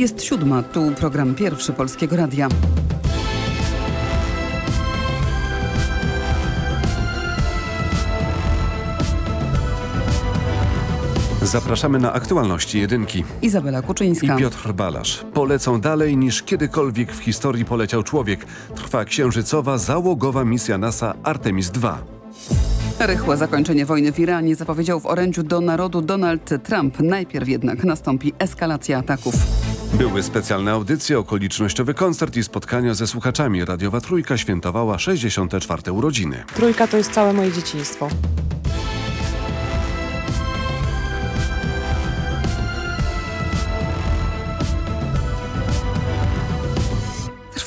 Jest siódma, tu program pierwszy Polskiego Radia. Zapraszamy na aktualności jedynki. Izabela Kuczyńska. I Piotr Balasz. Polecą dalej niż kiedykolwiek w historii poleciał człowiek. Trwa księżycowa załogowa misja NASA Artemis II. Rychłe zakończenie wojny w Iranie zapowiedział w orędziu do narodu Donald Trump. Najpierw jednak nastąpi eskalacja ataków. Były specjalne audycje, okolicznościowy koncert i spotkania ze słuchaczami. Radiowa Trójka świętowała 64. urodziny. Trójka to jest całe moje dzieciństwo.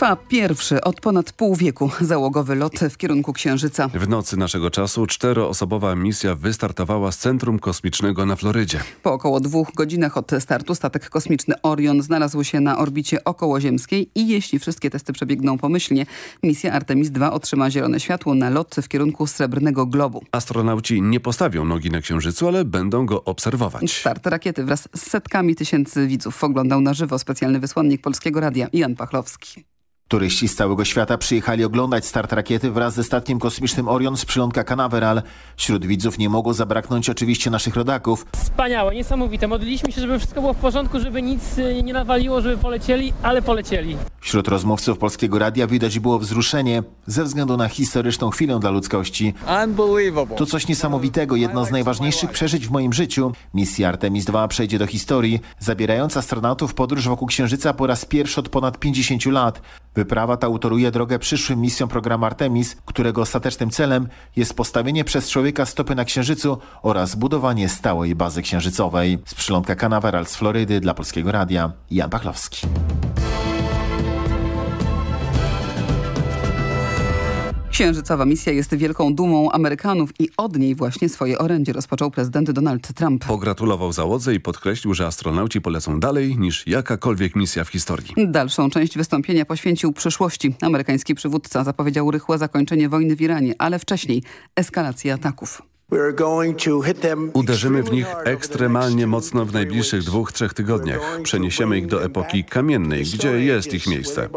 Trwa pierwszy od ponad pół wieku załogowy lot w kierunku Księżyca. W nocy naszego czasu czteroosobowa misja wystartowała z Centrum Kosmicznego na Florydzie. Po około dwóch godzinach od startu statek kosmiczny Orion znalazł się na orbicie okołoziemskiej i jeśli wszystkie testy przebiegną pomyślnie, misja Artemis II otrzyma zielone światło na lot w kierunku Srebrnego Globu. Astronauci nie postawią nogi na Księżycu, ale będą go obserwować. Start rakiety wraz z setkami tysięcy widzów oglądał na żywo specjalny wysłannik Polskiego Radia Jan Pachlowski. Turyści z całego świata przyjechali oglądać start rakiety wraz ze statkiem kosmicznym Orion z przylądka Canaveral. Wśród widzów nie mogło zabraknąć oczywiście naszych rodaków. Wspaniałe, niesamowite. Modliliśmy się, żeby wszystko było w porządku, żeby nic nie nawaliło, żeby polecieli, ale polecieli. Wśród rozmówców Polskiego Radia widać było wzruszenie ze względu na historyczną chwilę dla ludzkości. To coś niesamowitego, jedno z najważniejszych przeżyć w moim życiu. Misja Artemis II przejdzie do historii, zabierając astronautów podróż wokół Księżyca po raz pierwszy od ponad 50 lat. Wyprawa ta utoruje drogę przyszłym misjom programu Artemis, którego ostatecznym celem jest postawienie przez człowieka stopy na Księżycu oraz budowanie stałej bazy księżycowej. Z przylądka Canaveral z Florydy dla Polskiego Radia, Jan Pachlowski. Księżycowa misja jest wielką dumą Amerykanów i od niej właśnie swoje orędzie rozpoczął prezydent Donald Trump. Pogratulował załodze i podkreślił, że astronauci polecą dalej niż jakakolwiek misja w historii. Dalszą część wystąpienia poświęcił przyszłości. Amerykański przywódca zapowiedział rychłe zakończenie wojny w Iranie, ale wcześniej eskalację ataków. Uderzymy w nich ekstremalnie mocno w najbliższych dwóch, trzech tygodniach. Przeniesiemy ich do epoki kamiennej, gdzie jest ich miejsce.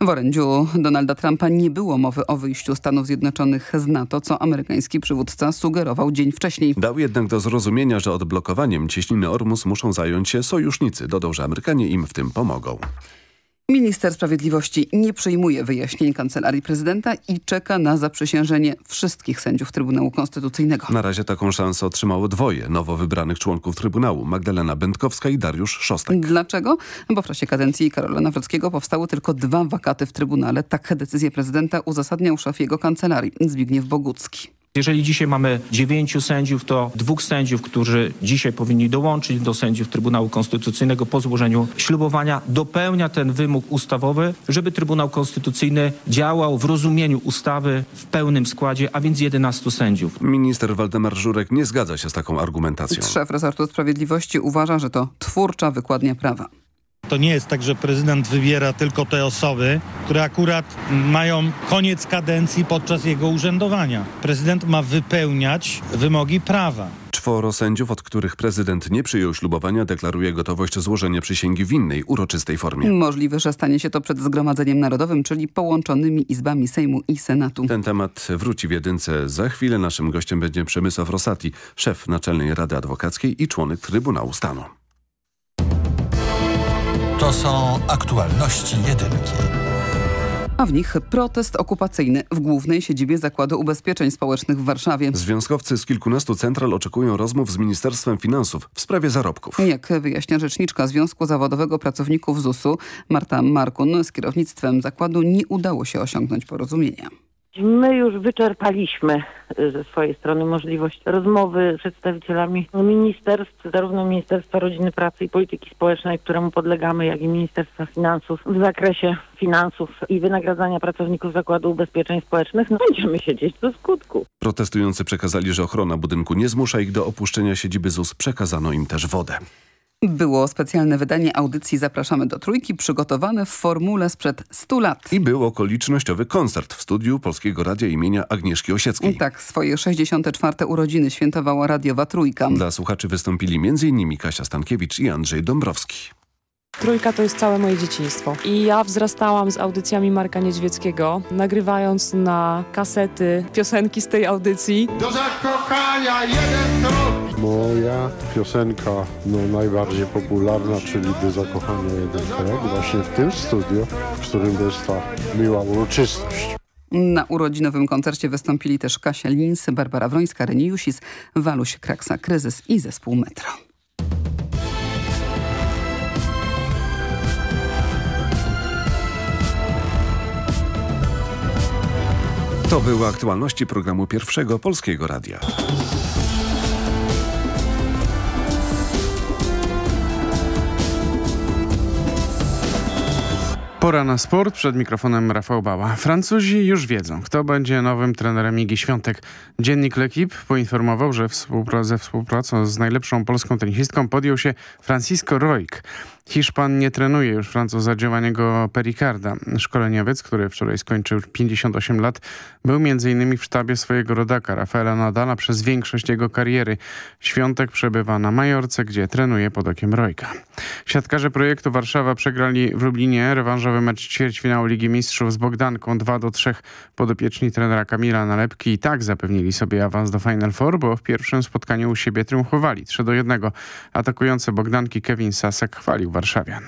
W orędziu Donalda Trumpa nie było mowy o wyjściu Stanów Zjednoczonych z NATO, co amerykański przywódca sugerował dzień wcześniej. Dał jednak do zrozumienia, że odblokowaniem cieśniny Ormus muszą zająć się sojusznicy. Dodał, że Amerykanie im w tym pomogą. Minister Sprawiedliwości nie przyjmuje wyjaśnień Kancelarii Prezydenta i czeka na zaprzysiężenie wszystkich sędziów Trybunału Konstytucyjnego. Na razie taką szansę otrzymało dwoje nowo wybranych członków Trybunału, Magdalena Będkowska i Dariusz Szostak. Dlaczego? Bo w czasie kadencji Karola Nawrockiego powstały tylko dwa wakaty w Trybunale. Tak decyzję prezydenta uzasadniał szef jego kancelarii, Zbigniew Bogucki. Jeżeli dzisiaj mamy dziewięciu sędziów, to dwóch sędziów, którzy dzisiaj powinni dołączyć do sędziów Trybunału Konstytucyjnego po złożeniu ślubowania, dopełnia ten wymóg ustawowy, żeby Trybunał Konstytucyjny działał w rozumieniu ustawy w pełnym składzie, a więc 11 sędziów. Minister Waldemar Żurek nie zgadza się z taką argumentacją. Szef resortu sprawiedliwości uważa, że to twórcza wykładnia prawa. To nie jest tak, że prezydent wybiera tylko te osoby, które akurat mają koniec kadencji podczas jego urzędowania. Prezydent ma wypełniać wymogi prawa. Czworo sędziów, od których prezydent nie przyjął ślubowania, deklaruje gotowość złożenia przysięgi w innej, uroczystej formie. Możliwe, że stanie się to przed Zgromadzeniem Narodowym, czyli połączonymi izbami Sejmu i Senatu. Ten temat wróci w jedynce za chwilę. Naszym gościem będzie Przemysław Rosati, szef Naczelnej Rady Adwokackiej i członek Trybunału Stanu. To są aktualności jedynki. A w nich protest okupacyjny w głównej siedzibie Zakładu Ubezpieczeń Społecznych w Warszawie. Związkowcy z kilkunastu central oczekują rozmów z Ministerstwem Finansów w sprawie zarobków. Jak wyjaśnia rzeczniczka Związku Zawodowego Pracowników ZUS-u Marta Markun, z kierownictwem zakładu nie udało się osiągnąć porozumienia. My już wyczerpaliśmy ze swojej strony możliwość rozmowy z przedstawicielami ministerstw, zarówno Ministerstwa Rodziny, Pracy i Polityki Społecznej, któremu podlegamy, jak i Ministerstwa Finansów w zakresie finansów i wynagradzania pracowników Zakładu Ubezpieczeń Społecznych. No, będziemy siedzieć do skutku. Protestujący przekazali, że ochrona budynku nie zmusza ich do opuszczenia siedziby ZUS. Przekazano im też wodę. Było specjalne wydanie audycji Zapraszamy do Trójki przygotowane w formule sprzed 100 lat. I był okolicznościowy koncert w studiu Polskiego Radia imienia Agnieszki Osieckiej. Tak, swoje 64. urodziny świętowała radiowa Trójka. Dla słuchaczy wystąpili m.in. Kasia Stankiewicz i Andrzej Dąbrowski. Trójka to jest całe moje dzieciństwo. I ja wzrastałam z audycjami Marka Niedźwieckiego, nagrywając na kasety piosenki z tej audycji. Do zakochania jeden krok. Moja piosenka no, najbardziej popularna, czyli Do zakochania jeden krok, właśnie w tym studiu, w którym jest ta miła uroczystość. Na urodzinowym koncercie wystąpili też Kasia Lins, Barbara Wrońska, Reni Jusis, Waluś Kraksa, Kryzys i Zespół Metro. To były aktualności programu Pierwszego Polskiego Radia. Pora na sport. Przed mikrofonem Rafał Bała. Francuzi już wiedzą, kto będzie nowym trenerem Igi Świątek. Dziennik L'Equipe poinformował, że współpra ze współpracą z najlepszą polską tenisistką podjął się Francisco Roig. Hiszpan nie trenuje już Francuza Giovanniego Pericarda. Szkoleniowiec, który wczoraj skończył 58 lat, był m.in. w sztabie swojego rodaka Rafaela Nadala przez większość jego kariery. Świątek przebywa na Majorce, gdzie trenuje pod okiem Rojka. Siatkarze projektu Warszawa przegrali w Lublinie rewanżowy mecz ćwierćfinału Ligi Mistrzów z Bogdanką 2 do 3. Podopieczni trenera Kamila Nalepki i tak zapewnili sobie awans do Final Four, bo w pierwszym spotkaniu u siebie triumfowali 3 do 1. Atakujący Bogdanki Kevin Sasek chwalił warszawian.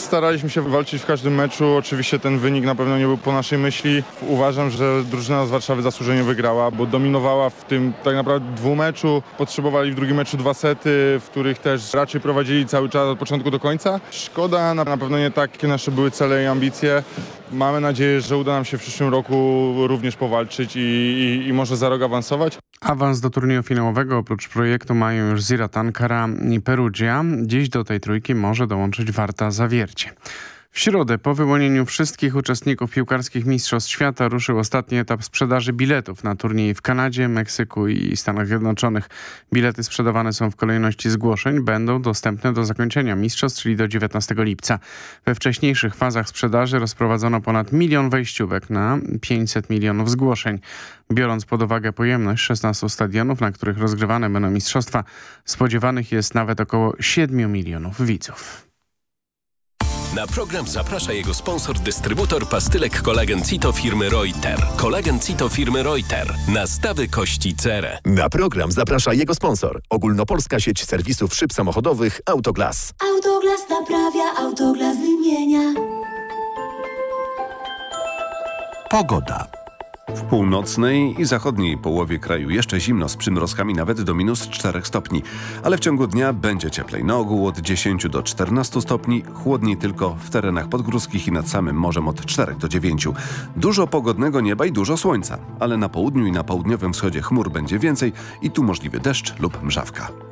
Staraliśmy się walczyć w każdym meczu. Oczywiście ten wynik na pewno nie był po naszej myśli. Uważam, że drużyna z Warszawy zasłużenie wygrała, bo dominowała w tym tak naprawdę dwumeczu. Potrzebowali w drugim meczu dwa sety, w których też raczej prowadzili cały czas od początku do końca. Szkoda, na pewno nie takie nasze były cele i ambicje. Mamy nadzieję, że uda nam się w przyszłym roku również powalczyć i, i, i może za rok awansować. Awans do turnieju finałowego oprócz projektu mają już Zirat Ankara i Perugia. Dziś do tej trójki może dołączyć Warta Zawiercie. W środę po wyłonieniu wszystkich uczestników piłkarskich Mistrzostw Świata ruszył ostatni etap sprzedaży biletów na turniej w Kanadzie, Meksyku i Stanach Zjednoczonych. Bilety sprzedawane są w kolejności zgłoszeń, będą dostępne do zakończenia mistrzostw, czyli do 19 lipca. We wcześniejszych fazach sprzedaży rozprowadzono ponad milion wejściówek na 500 milionów zgłoszeń. Biorąc pod uwagę pojemność 16 stadionów, na których rozgrywane będą mistrzostwa, spodziewanych jest nawet około 7 milionów widzów. Na program zaprasza jego sponsor, dystrybutor pastylek kolagen Cito firmy Reuter. Kolagen Cito firmy Reuter. Nastawy kości cerę. Na program zaprasza jego sponsor. Ogólnopolska sieć serwisów szyb samochodowych Autoglas. Autoglas naprawia, Autoglas wymienia. Pogoda. W północnej i zachodniej połowie kraju jeszcze zimno z przymrozkami nawet do minus 4 stopni, ale w ciągu dnia będzie cieplej. Na ogół od 10 do 14 stopni, chłodniej tylko w terenach podgórskich i nad samym morzem od 4 do 9. Dużo pogodnego nieba i dużo słońca, ale na południu i na południowym wschodzie chmur będzie więcej i tu możliwy deszcz lub mrzawka.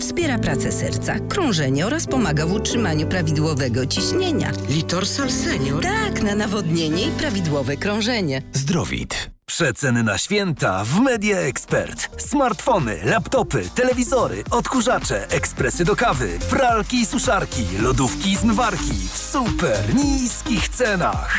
wspiera pracę serca, krążenie oraz pomaga w utrzymaniu prawidłowego ciśnienia. Litorsal Senior? Tak, na nawodnienie i prawidłowe krążenie. Zdrowit. Przeceny na święta w Media Expert. Smartfony, laptopy, telewizory, odkurzacze, ekspresy do kawy, pralki i suszarki, lodówki i zmywarki w super niskich cenach.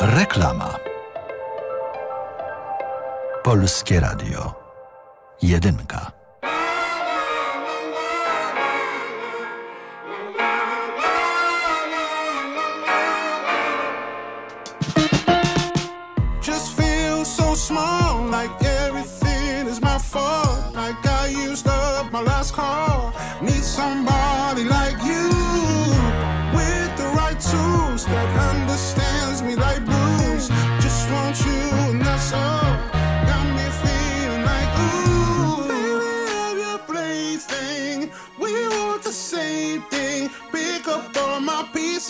Reklama. Polskie Radio. Jedynka. Just feel so small, like everything is my fault. Like I used up my last call. Need somebody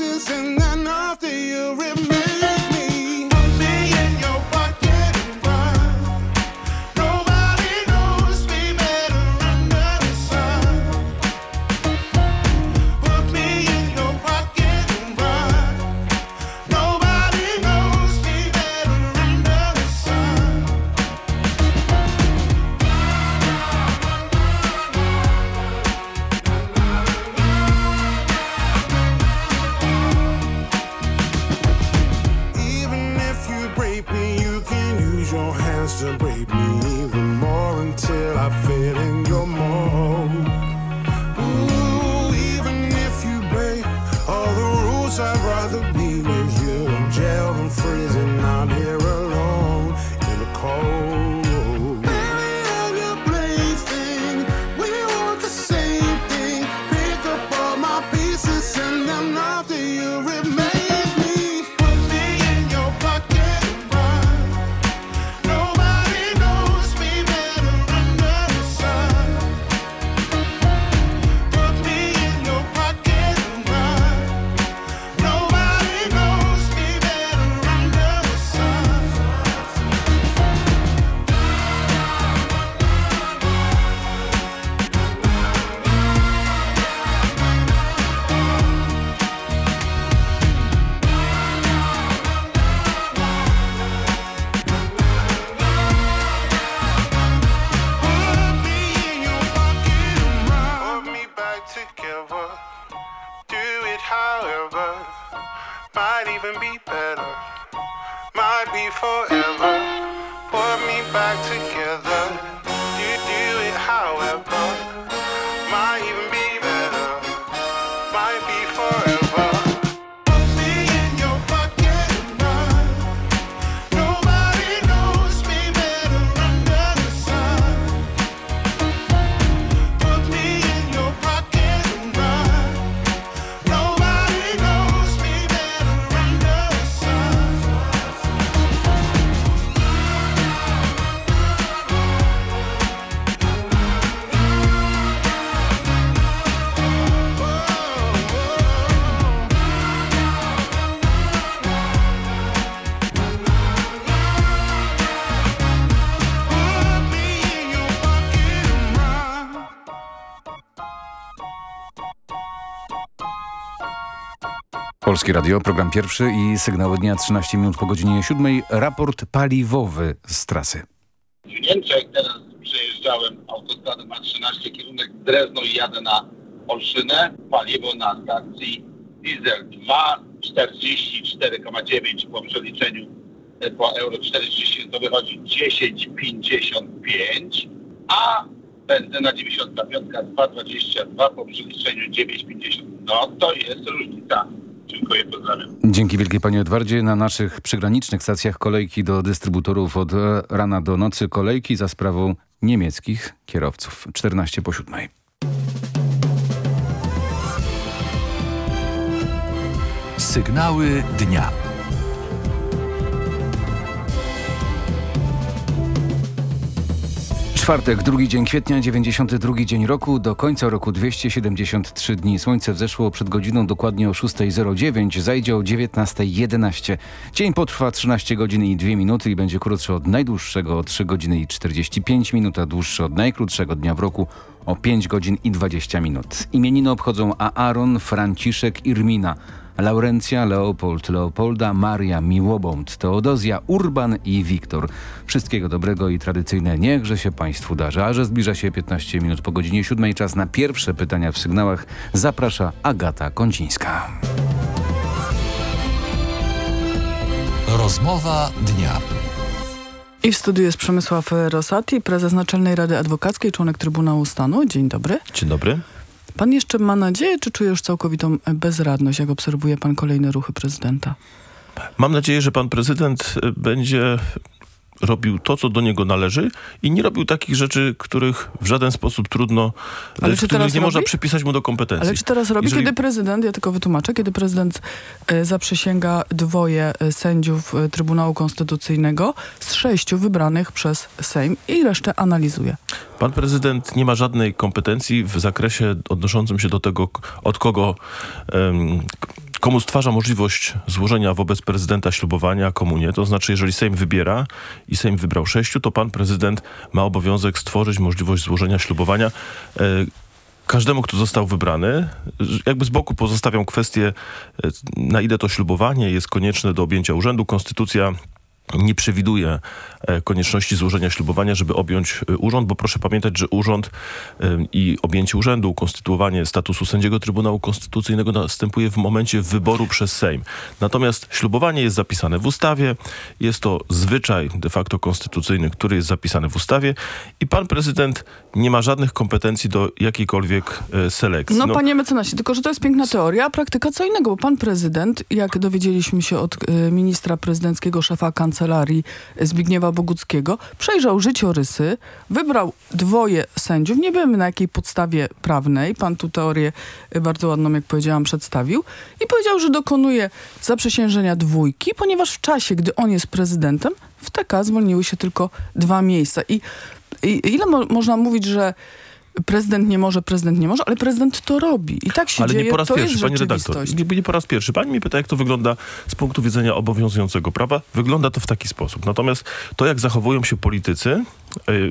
and then after you remain. Polskie Radio, program pierwszy i sygnały dnia 13 minut po godzinie 7. Raport paliwowy z trasy. W Niemczech teraz przejeżdżałem autostradą ma 13 kierunek Drezno i jadę na Olszynę. Paliwo na stacji diesel 2, 44,9 po przeliczeniu e, po euro 40 to wychodzi 10,55, a benzyna 95 2,22 po przeliczeniu 9,50. No to jest różnica. Dziękuję. Dzięki wielkie panie Edwardzie. Na naszych przygranicznych stacjach kolejki do dystrybutorów od rana do nocy kolejki za sprawą niemieckich kierowców. 14 po 7. Sygnały dnia. Czwartek, drugi dzień kwietnia, 92 dzień roku, do końca roku 273 dni. Słońce wzeszło przed godziną dokładnie o 6.09, zajdzie o 19.11. Dzień potrwa 13 godzin i 2 minuty i będzie krótszy od najdłuższego o 3 godziny i 45 minut, a dłuższy od najkrótszego dnia w roku o 5 godzin i 20 minut. Imieniny obchodzą Aaron, Franciszek, Irmina. Laurencja, Leopold, Leopolda, Maria, Miłobąd, Teodozja, Urban i Wiktor. Wszystkiego dobrego i tradycyjne niechże się Państwu darzy. A że zbliża się 15 minut po godzinie 7 czas na pierwsze pytania w sygnałach zaprasza Agata Kącińska. Rozmowa dnia. I w studiu jest Przemysław Rosati, prezes Naczelnej Rady Adwokackiej, członek Trybunału Stanu. Dzień dobry. Dzień dobry. Pan jeszcze ma nadzieję, czy czuje już całkowitą bezradność, jak obserwuje pan kolejne ruchy prezydenta? Mam nadzieję, że pan prezydent y, będzie robił to, co do niego należy i nie robił takich rzeczy, których w żaden sposób trudno, Ale y, czy teraz nie robi? można przypisać mu do kompetencji. Ale czy teraz robi, Jeżeli- kiedy prezydent, ja tylko wytłumaczę, kiedy prezydent e, zaprzysięga dwoje e, sędziów e, Trybunału Konstytucyjnego z sześciu wybranych przez Sejm i resztę analizuje. Pan prezydent nie ma żadnej kompetencji w zakresie odnoszącym się do tego, od kogo, k- komu stwarza możliwość złożenia wobec prezydenta ślubowania, komu nie. To znaczy, jeżeli Sejm wybiera i Sejm wybrał sześciu, to pan prezydent ma obowiązek stworzyć możliwość złożenia ślubowania. E, Każdemu, kto został wybrany, jakby z boku pozostawiam kwestię, e, na ile to ślubowanie jest konieczne do objęcia urzędu. Konstytucja nie przewiduje e, konieczności złożenia ślubowania, żeby objąć e, urząd, bo proszę pamiętać, że urząd e, i objęcie urzędu, konstytuowanie statusu sędziego Trybunału Konstytucyjnego następuje w momencie wyboru przez Sejm. Natomiast ślubowanie jest zapisane w ustawie, jest to zwyczaj de facto konstytucyjny, który jest zapisany w ustawie i pan prezydent nie ma żadnych kompetencji do jakiejkolwiek selekcji. No, panie mecenasie, tylko że to jest piękna teoria, a praktyka co innego, bo pan prezydent, jak dowiedzieliśmy się od ministra prezydenckiego, szefa kancelarii Zbigniewa Boguckiego, przejrzał życiorysy, wybrał dwoje sędziów, nie wiemy na jakiej podstawie prawnej, pan tu teorię bardzo ładną, jak powiedziałam, przedstawił. I powiedział, że dokonuje zaprzysiężenia dwójki, ponieważ w czasie, gdy on jest prezydentem, w TK zwolniły się tylko dwa miejsca. I, i ile mo można mówić, że prezydent nie może, prezydent nie może, ale prezydent to robi. I tak się Ale dzieje, nie po raz to pierwszy, jest pani redaktor. Nie, nie po raz pierwszy. Pani mnie pyta, jak to wygląda z punktu widzenia obowiązującego prawa. Wygląda to w taki sposób. Natomiast to, jak zachowują się politycy, yy,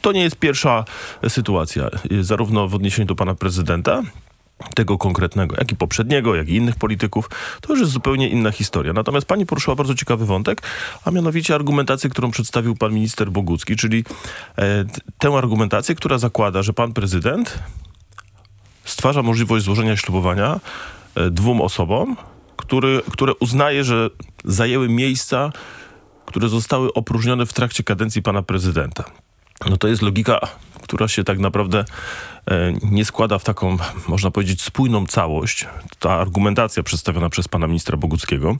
to nie jest pierwsza sytuacja. Yy, Zarówno w odniesieniu do pana prezydenta, tego konkretnego, jak i poprzedniego, jak i innych polityków, to już jest zupełnie inna historia. Natomiast pani poruszyła bardzo ciekawy wątek, a mianowicie argumentację, którą przedstawił pan minister Bogucki, czyli e, tę argumentację, która zakłada, że pan prezydent stwarza możliwość złożenia ślubowania e, dwóm osobom, który, które uznaje, że zajęły miejsca, które zostały opróżnione w trakcie kadencji pana prezydenta. No to jest logika, która się tak naprawdę nie składa w taką, można powiedzieć, spójną całość. Ta argumentacja przedstawiona przez pana ministra Boguckiego,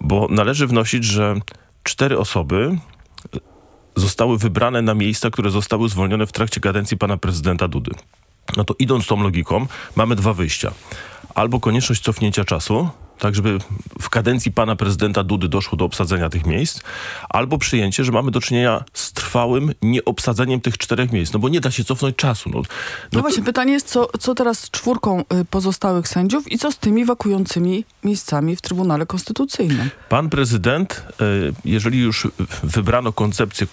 bo należy wnosić, że cztery osoby zostały wybrane na miejsca, które zostały zwolnione w trakcie kadencji pana prezydenta Dudy. No to idąc tą logiką, mamy dwa wyjścia. Albo konieczność cofnięcia czasu, tak żeby w kadencji pana prezydenta Dudy doszło do obsadzenia tych miejsc, albo przyjęcie, że mamy do czynienia z trwałym nieobsadzeniem tych czterech miejsc. No bo nie da się cofnąć czasu. No, No, właśnie, pytanie jest, co, co teraz z czwórką y, pozostałych sędziów i co z tymi wakującymi miejscami w Trybunale Konstytucyjnym? Pan prezydent, e, jeżeli już wybrano koncepcję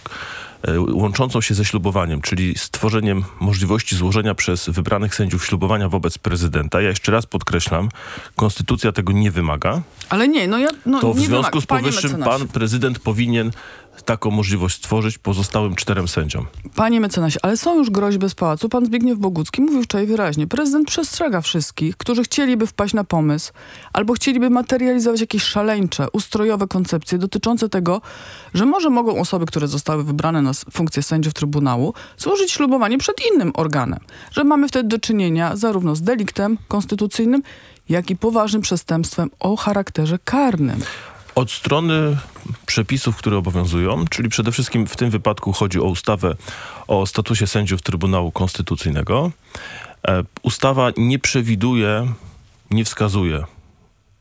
łączącą się ze ślubowaniem, czyli stworzeniem możliwości złożenia przez wybranych sędziów ślubowania wobec prezydenta, ja jeszcze raz podkreślam, konstytucja tego nie wymaga, Ale nie, no ja no, to w nie związku wymaga. z powyższym pan prezydent powinien taką możliwość stworzyć pozostałym czterem sędziom. Panie mecenasie, ale są już groźby z pałacu. Pan Zbigniew Bogucki mówił wczoraj wyraźnie. Prezydent przestrzega wszystkich, którzy chcieliby wpaść na pomysł albo chcieliby materializować jakieś szaleńcze, ustrojowe koncepcje dotyczące tego, że może mogą osoby, które zostały wybrane na funkcję sędziów Trybunału, złożyć ślubowanie przed innym organem. Że mamy wtedy do czynienia zarówno z deliktem konstytucyjnym, jak i poważnym przestępstwem o charakterze karnym. Od strony przepisów, które obowiązują, czyli przede wszystkim w tym wypadku chodzi o ustawę o statusie sędziów Trybunału Konstytucyjnego. E, Ustawa nie przewiduje, nie wskazuje,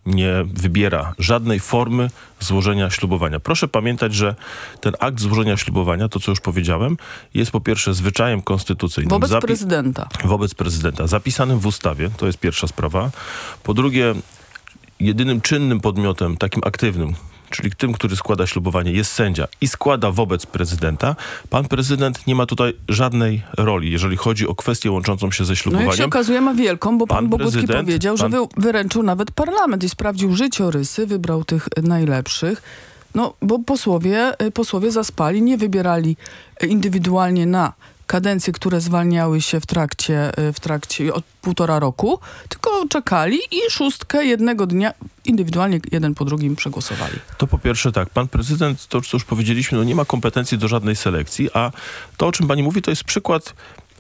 nie wybiera żadnej formy złożenia ślubowania. Proszę pamiętać, że ten akt złożenia ślubowania, to co już powiedziałem, jest po pierwsze zwyczajem konstytucyjnym. Wobec prezydenta. wobec prezydenta, zapisanym w ustawie, to jest pierwsza sprawa. Po drugie, jedynym czynnym podmiotem, takim aktywnym, czyli tym, który składa ślubowanie, jest sędzia i składa wobec prezydenta, pan prezydent nie ma tutaj żadnej roli, jeżeli chodzi o kwestię łączącą się ze No ślubowaniem. jak się okazuje ma wielką, bo pan, Pan Bogucki powiedział, pan- że wy, wyręczył nawet parlament i sprawdził życiorysy, wybrał tych najlepszych. No, bo posłowie, y, posłowie zaspali, nie wybierali indywidualnie na kadencje, które zwalniały się w trakcie, y, w trakcie od półtora roku, tylko czekali i szóstkę jednego dnia indywidualnie jeden po drugim przegłosowali. To po pierwsze tak, pan prezydent, to co już powiedzieliśmy, no nie ma kompetencji do żadnej selekcji, a to o czym pani mówi to jest przykład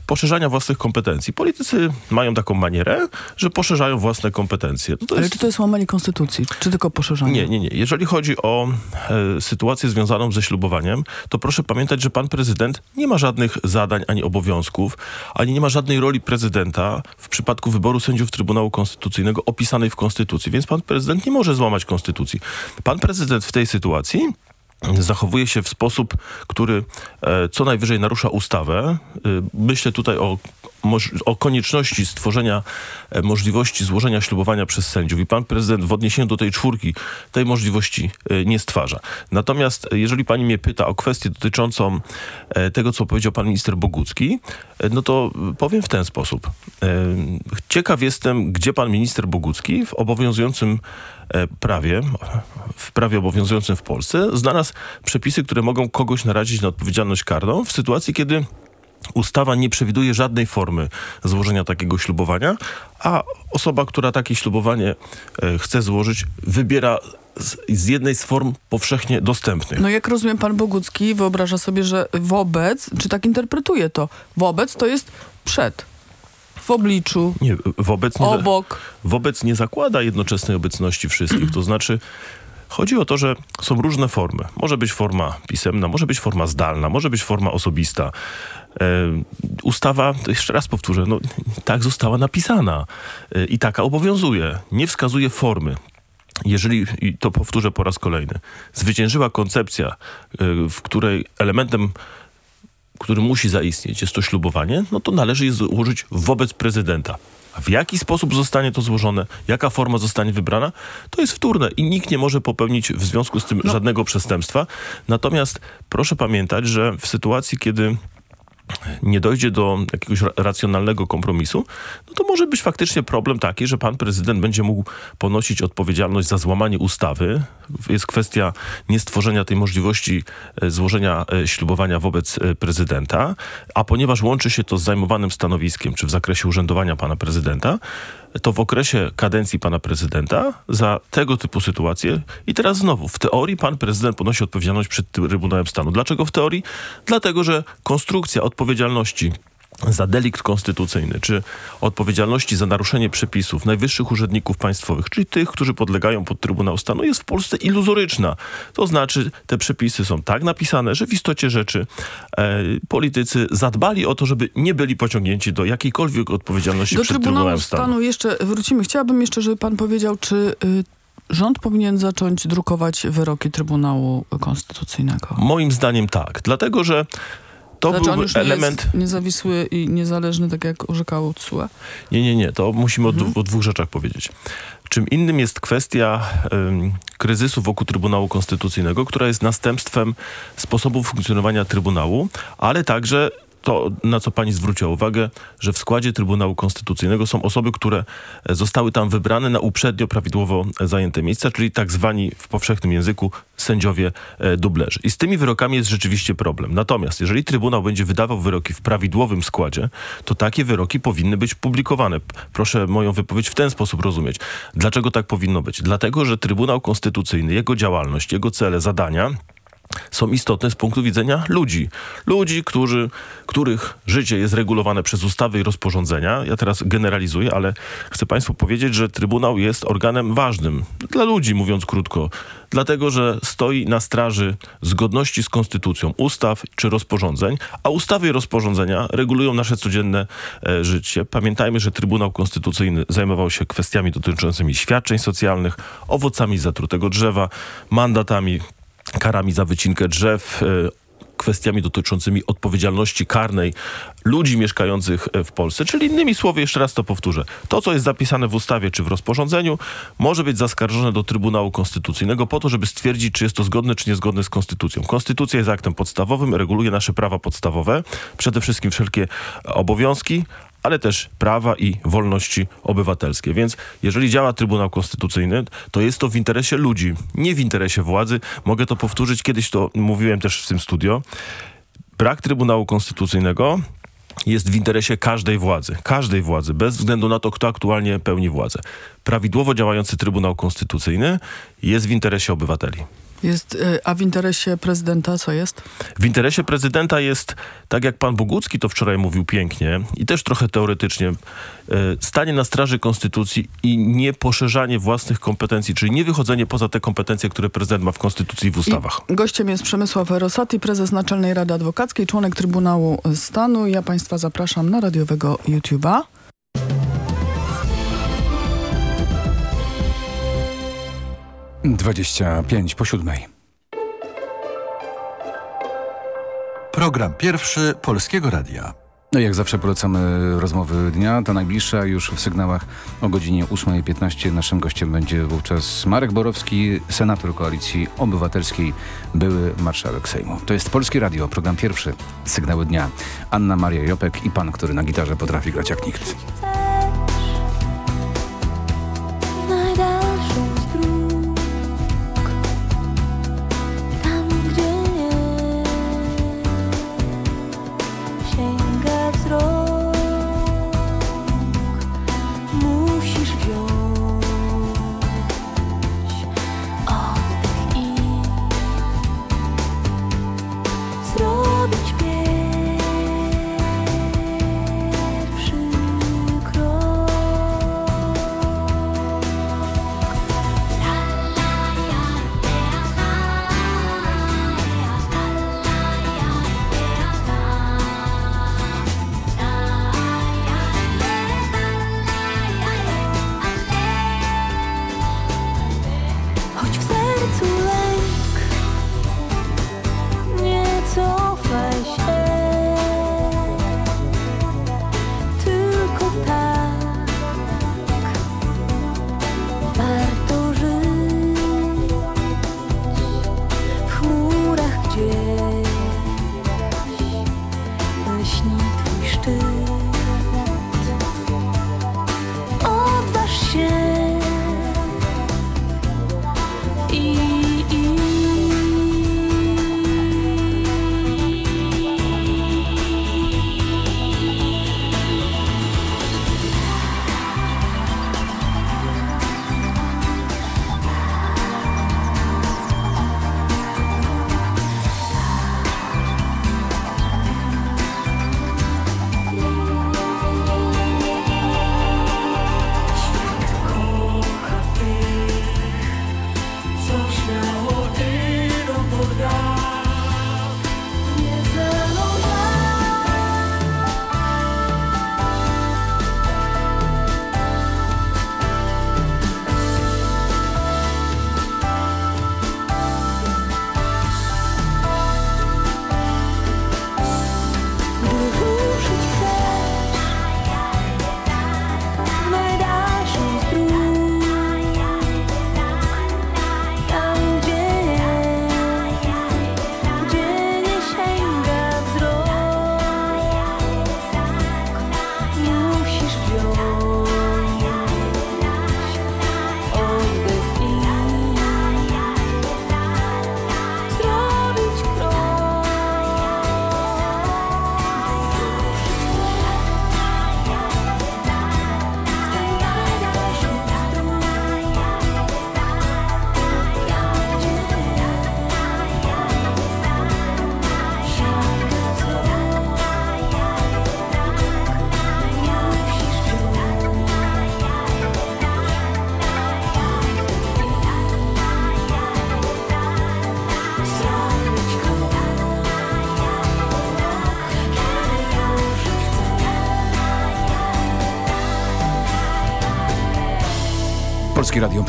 poszerzania własnych kompetencji. Politycy mają taką manierę, że poszerzają własne kompetencje. No to Ale jest... czy to jest łamanie konstytucji, czy tylko poszerzanie? Nie, nie, nie. Jeżeli chodzi o e, sytuację związaną ze ślubowaniem, to proszę pamiętać, że pan prezydent nie ma żadnych zadań ani obowiązków, ani nie ma żadnej roli prezydenta w przypadku wyboru sędziów Trybunału Konstytucyjnego opisanej w Konstytucji. Więc pan prezydent nie może złamać Konstytucji. Pan prezydent w tej sytuacji zachowuje się w sposób, który e, co najwyżej narusza ustawę. E, Myślę tutaj o, o konieczności stworzenia e, możliwości złożenia ślubowania przez sędziów i pan prezydent w odniesieniu do tej czwórki tej możliwości nie stwarza. Natomiast jeżeli pani mnie pyta o kwestię dotyczącą tego, co powiedział pan minister Bogucki, no to powiem w ten sposób. Ciekaw jestem, gdzie pan minister Bogucki w obowiązującym prawie, w prawie obowiązującym w Polsce, znalazł przepisy, które mogą kogoś narazić na odpowiedzialność karną w sytuacji, kiedy ustawa nie przewiduje żadnej formy złożenia takiego ślubowania, a osoba, która takie ślubowanie e, chce złożyć, wybiera z, z jednej z form powszechnie dostępnych. No jak rozumiem, pan Bogucki wyobraża sobie, że wobec, czy tak interpretuje to, wobec to jest przed, w obliczu, Nie, wobec nie, obok. wobec nie zakłada jednoczesnej obecności wszystkich. To znaczy, chodzi o to, że są różne formy. Może być forma pisemna, może być forma zdalna, może być forma osobista. E, ustawa, jeszcze raz powtórzę, no, tak została napisana e, i taka obowiązuje. Nie wskazuje formy. Jeżeli, i to powtórzę po raz kolejny, zwyciężyła koncepcja, e, w której elementem który musi zaistnieć, jest to ślubowanie, no to należy je złożyć wobec prezydenta. A w jaki sposób zostanie to złożone, jaka forma zostanie wybrana, to jest wtórne i nikt nie może popełnić w związku z tym żadnego przestępstwa. Natomiast proszę pamiętać, że w sytuacji, kiedy nie dojdzie do jakiegoś ra- racjonalnego kompromisu, no to może być faktycznie problem taki, że pan prezydent będzie mógł ponosić odpowiedzialność za złamanie ustawy. Jest kwestia niestworzenia tej możliwości e, złożenia e, ślubowania wobec e, prezydenta, a ponieważ łączy się to z zajmowanym stanowiskiem, czy w zakresie urzędowania pana prezydenta, to w okresie kadencji pana prezydenta za tego typu sytuacje i teraz znowu, w teorii pan prezydent ponosi odpowiedzialność przed Trybunałem Stanu. Dlaczego w teorii? Dlatego, że konstrukcja odpowiedzialności za delikt konstytucyjny, czy odpowiedzialności za naruszenie przepisów najwyższych urzędników państwowych, czyli tych, którzy podlegają pod Trybunał Stanu, jest w Polsce iluzoryczna. To znaczy, te przepisy są tak napisane, że w istocie rzeczy e, politycy zadbali o to, żeby nie byli pociągnięci do jakiejkolwiek odpowiedzialności Do przed Trybunału Trybunałem Stanu. Stanu. jeszcze wrócimy. Chciałabym jeszcze, żeby pan powiedział, czy y, rząd powinien zacząć drukować wyroki Trybunału Konstytucyjnego? Moim zdaniem tak, dlatego że to znaczy, był element... jest niezawisły i niezależny, tak jak orzekało TSUE? Nie, nie, nie. To musimy Mhm. o, o dwóch rzeczach powiedzieć. Czym innym jest kwestia em, kryzysu wokół Trybunału Konstytucyjnego, która jest następstwem sposobu funkcjonowania Trybunału, ale także to, na co pani zwróciła uwagę, że w składzie Trybunału Konstytucyjnego są osoby, które zostały tam wybrane na uprzednio prawidłowo zajęte miejsca, czyli tak zwani w powszechnym języku sędziowie e, dublerzy. I z tymi wyrokami jest rzeczywiście problem. Natomiast jeżeli Trybunał będzie wydawał wyroki w prawidłowym składzie, to takie wyroki powinny być publikowane. Proszę moją wypowiedź w ten sposób rozumieć. Dlaczego tak powinno być? Dlatego, że Trybunał Konstytucyjny, jego działalność, jego cele, zadania są istotne z punktu widzenia ludzi. Ludzi, którzy, których życie jest regulowane przez ustawy i rozporządzenia. Ja teraz generalizuję, ale chcę Państwu powiedzieć, że Trybunał jest organem ważnym dla ludzi, mówiąc krótko. Dlatego, że stoi na straży zgodności z konstytucją ustaw czy rozporządzeń, a ustawy i rozporządzenia regulują nasze codzienne e, życie. Pamiętajmy, że Trybunał Konstytucyjny zajmował się kwestiami dotyczącymi świadczeń socjalnych, owocami zatrutego drzewa, mandatami karami za wycinkę drzew, e, kwestiami dotyczącymi odpowiedzialności karnej ludzi mieszkających e, w Polsce. Czyli innymi słowy, jeszcze raz to powtórzę, to co jest zapisane w ustawie czy w rozporządzeniu może być zaskarżone do Trybunału Konstytucyjnego po to, żeby stwierdzić, czy jest to zgodne, czy niezgodne z Konstytucją. Konstytucja jest aktem podstawowym, reguluje nasze prawa podstawowe, przede wszystkim wszelkie obowiązki, ale też prawa i wolności obywatelskie. Więc jeżeli działa Trybunał Konstytucyjny, to jest to w interesie ludzi, nie w interesie władzy. Mogę to powtórzyć, kiedyś to mówiłem też w tym studio. Brak Trybunału Konstytucyjnego jest w interesie każdej władzy, każdej władzy, bez względu na to, kto aktualnie pełni władzę. Prawidłowo działający Trybunał Konstytucyjny jest w interesie obywateli. Jest, y, a w interesie prezydenta co jest? W interesie prezydenta jest, tak jak pan Bogucki to wczoraj mówił pięknie i też trochę teoretycznie, e, stanie na straży konstytucji i nie poszerzanie własnych kompetencji, czyli nie wychodzenie poza te kompetencje, które prezydent ma w konstytucji i w ustawach. I gościem jest Przemysław Rosati, prezes Naczelnej Rady Adwokackiej, członek Trybunału Stanu. Ja państwa zapraszam na radiowego YouTube'a. Dwadzieścia pięć po siódmej. Program pierwszy Polskiego Radia. No jak zawsze polecamy rozmowy dnia. Ta najbliższa już w sygnałach o godzinie 8.15. Naszym gościem będzie wówczas Marek Borowski, senator Koalicji Obywatelskiej, były marszałek Sejmu. To jest Polskie Radio, program pierwszy, sygnały dnia. Anna Maria Jopek i pan, który na gitarze potrafi grać jak nikt.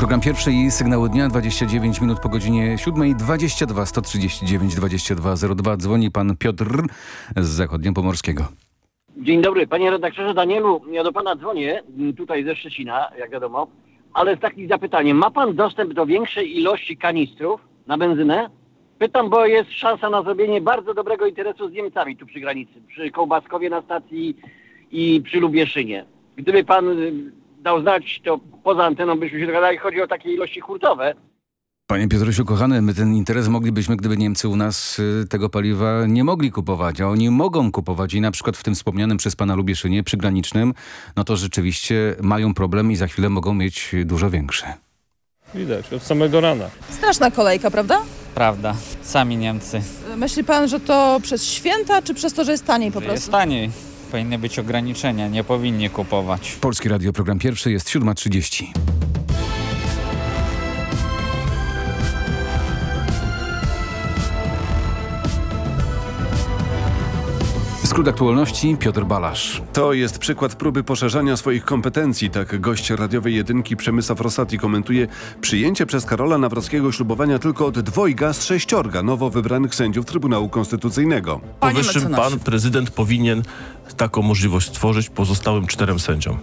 Program pierwszy i sygnały dnia, 29 minut po godzinie 7, 22 139 2202. Dzwoni pan Piotr z Zachodniopomorskiego. Dzień dobry, panie redaktorze Danielu, ja do pana dzwonię, m, tutaj ze Szczecina, jak wiadomo, ale z takim zapytaniem, ma pan dostęp do większej ilości kanistrów na benzynę? Pytam, bo jest szansa na zrobienie bardzo dobrego interesu z Niemcami tu przy granicy, przy Kołbaskowie na stacji i przy Lubieszynie. Gdyby pan dał znać, to poza anteną byśmy się dogadali, chodzi o takie ilości hurtowe, Panie Piotrusiu, kochany, my ten interes moglibyśmy, gdyby Niemcy u nas y, tego paliwa nie mogli kupować, a oni mogą kupować i na przykład w tym wspomnianym przez pana Lubieszynie przygranicznym, no to rzeczywiście mają problem i za chwilę mogą mieć dużo większy. Widać, od samego rana. Straszna kolejka, prawda? Prawda, sami Niemcy. Myśli pan, że to przez święta, czy przez to, że jest taniej po prostu? Jest taniej. Powinny być ograniczenia, nie powinni kupować. Polski Radio, program pierwszy jest 7.30. Skrót aktualności Piotr Balasz. To jest przykład próby poszerzania swoich kompetencji. Tak gość radiowej jedynki Przemysław Rosati komentuje przyjęcie przez Karola Nawrockiego ślubowania tylko od dwojga z sześciorga nowo wybranych sędziów Trybunału Konstytucyjnego. Powyższym pan prezydent powinien taką możliwość stworzyć pozostałym czterem sędziom.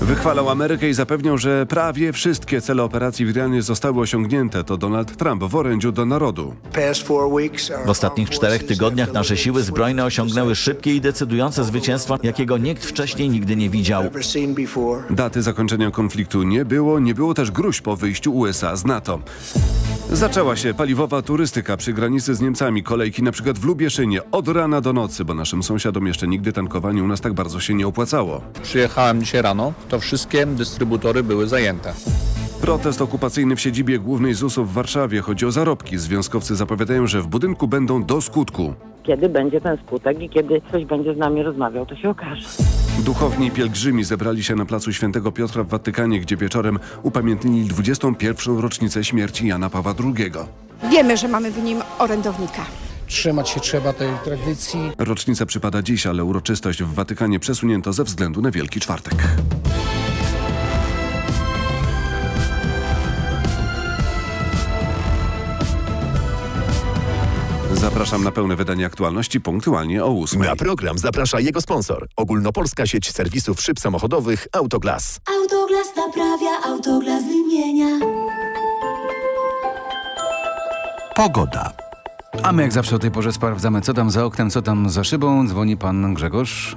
Wychwalał Amerykę i zapewniał, że prawie wszystkie cele operacji w Iranie zostały osiągnięte. To Donald Trump w orędziu do narodu. W ostatnich czterech tygodniach nasze siły zbrojne osiągnęły szybkie i decydujące zwycięstwo, jakiego nikt wcześniej nigdy nie widział. Daty zakończenia konfliktu nie było, nie było też gruźb po wyjściu USA z NATO. Zaczęła się paliwowa turystyka przy granicy z Niemcami. Kolejki na przykład w Lubieszynie od rana do nocy, bo naszym sąsiadom jeszcze nigdy tankowanie u nas tak bardzo się nie opłacało. Przyjechałem dzisiaj rano, to wszystkie dystrybutory były zajęte. Protest okupacyjny w siedzibie głównej ZUS-u w Warszawie. Chodzi o zarobki. Związkowcy zapowiadają, że w budynku będą do skutku. Kiedy będzie ten skutek i kiedy ktoś będzie z nami rozmawiał, to się okaże. Duchowni i pielgrzymi zebrali się na placu Świętego Piotra w Watykanie, gdzie wieczorem upamiętnili 21. rocznicę śmierci Jana Pawła II. Wiemy, że mamy w nim orędownika. Trzymać się trzeba tej tradycji. Rocznica przypada dziś, ale uroczystość w Watykanie przesunięto ze względu na Wielki Czwartek. Zapraszam na pełne wydanie aktualności punktualnie o 8. Na program zaprasza jego sponsor. Ogólnopolska sieć serwisów szyb samochodowych Autoglas. Autoglas naprawia, autoglas wymienia. Pogoda. A my jak zawsze o tej porze sprawdzamy, co tam za oknem, co tam za szybą. Dzwoni pan Grzegorz.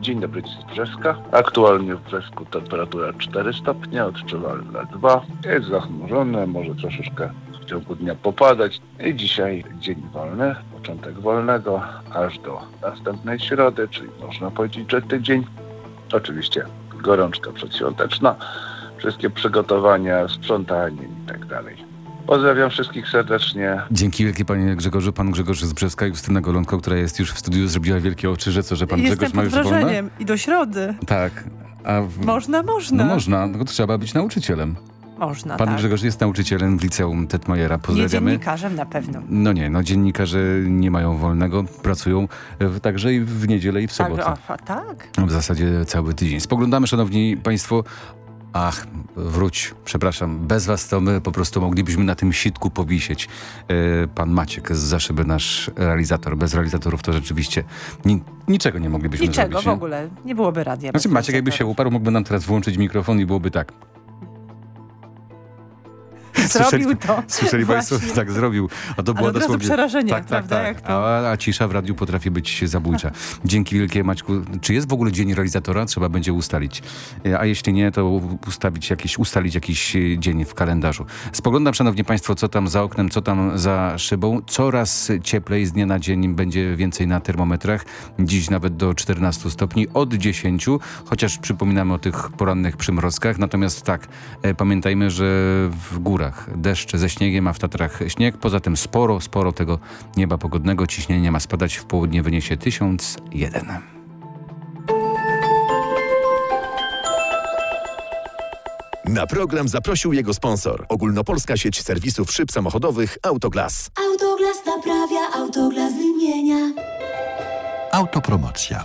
Dzień dobry z Brzeska. Aktualnie w Brzesku temperatura 4 stopnie, odczuwalna 2. Jest zachmurzone, może troszeczkę w ciągu dnia popadać. I dzisiaj dzień wolny, początek wolnego, aż do następnej środy, czyli można powiedzieć, że tydzień. Oczywiście gorączka przedświąteczna, wszystkie przygotowania, sprzątanie i tak dalej. Pozdrawiam wszystkich serdecznie. Dzięki wielkie panie Grzegorzu. Pan Grzegorz z Brzeska, Justyna Golonko, która jest już w studiu, zrobiła wielkie oczy, że co, że pan Jestem Grzegorz ma pod już wolne? wrażeniem. I do środy. Tak. A w... Można, można. No można, tylko trzeba być nauczycielem. Można, Pan tak. Grzegorz jest nauczycielem w liceum Tetmajera. Nie Pozdrawiamy. dziennikarzem na pewno. No nie, no dziennikarze nie mają wolnego, pracują w, także i w niedzielę i w sobotę. Tak, o, tak. W zasadzie cały tydzień. Spoglądamy, szanowni państwo, Ach, wróć, przepraszam, bez was to my po prostu moglibyśmy na tym sitku powisieć. E, pan Maciek z Zaszyby, nasz realizator. Bez realizatorów to rzeczywiście ni niczego nie moglibyśmy Niczego zrobić. w nie? ogóle. Nie byłoby radia. Znaczy Maciek jakby się uparł, mógłby nam teraz włączyć mikrofon i byłoby tak. Zrobił to. Słyszeli Państwo? Właśnie. Tak, zrobił. A to było dosłownie... przerażenie, tak, tak, prawda? tak. To- A, a cisza w radiu potrafi być zabójcza. Dzięki wielkie Maćku. Czy jest w ogóle dzień realizatora? Trzeba będzie ustalić. A jeśli nie, to ustawić jakiś, ustalić jakiś e, dzień w kalendarzu. Spoglądam, szanowni państwo, co tam za oknem, co tam za szybą. Coraz cieplej z dnia na dzień będzie więcej na termometrach. Dziś nawet do 14 stopni, od 10, chociaż przypominamy o tych porannych przymrozkach. Natomiast tak, e, pamiętajmy, że w górach deszcz ze śniegiem, a w Tatrach śnieg. Poza tym sporo, sporo tego nieba pogodnego. Ciśnienie ma spadać w południe, wyniesie 1001. Na program zaprosił jego sponsor. Ogólnopolska sieć serwisów szyb samochodowych Autoglas. Autoglas naprawia, autoglas wymienia. Autopromocja.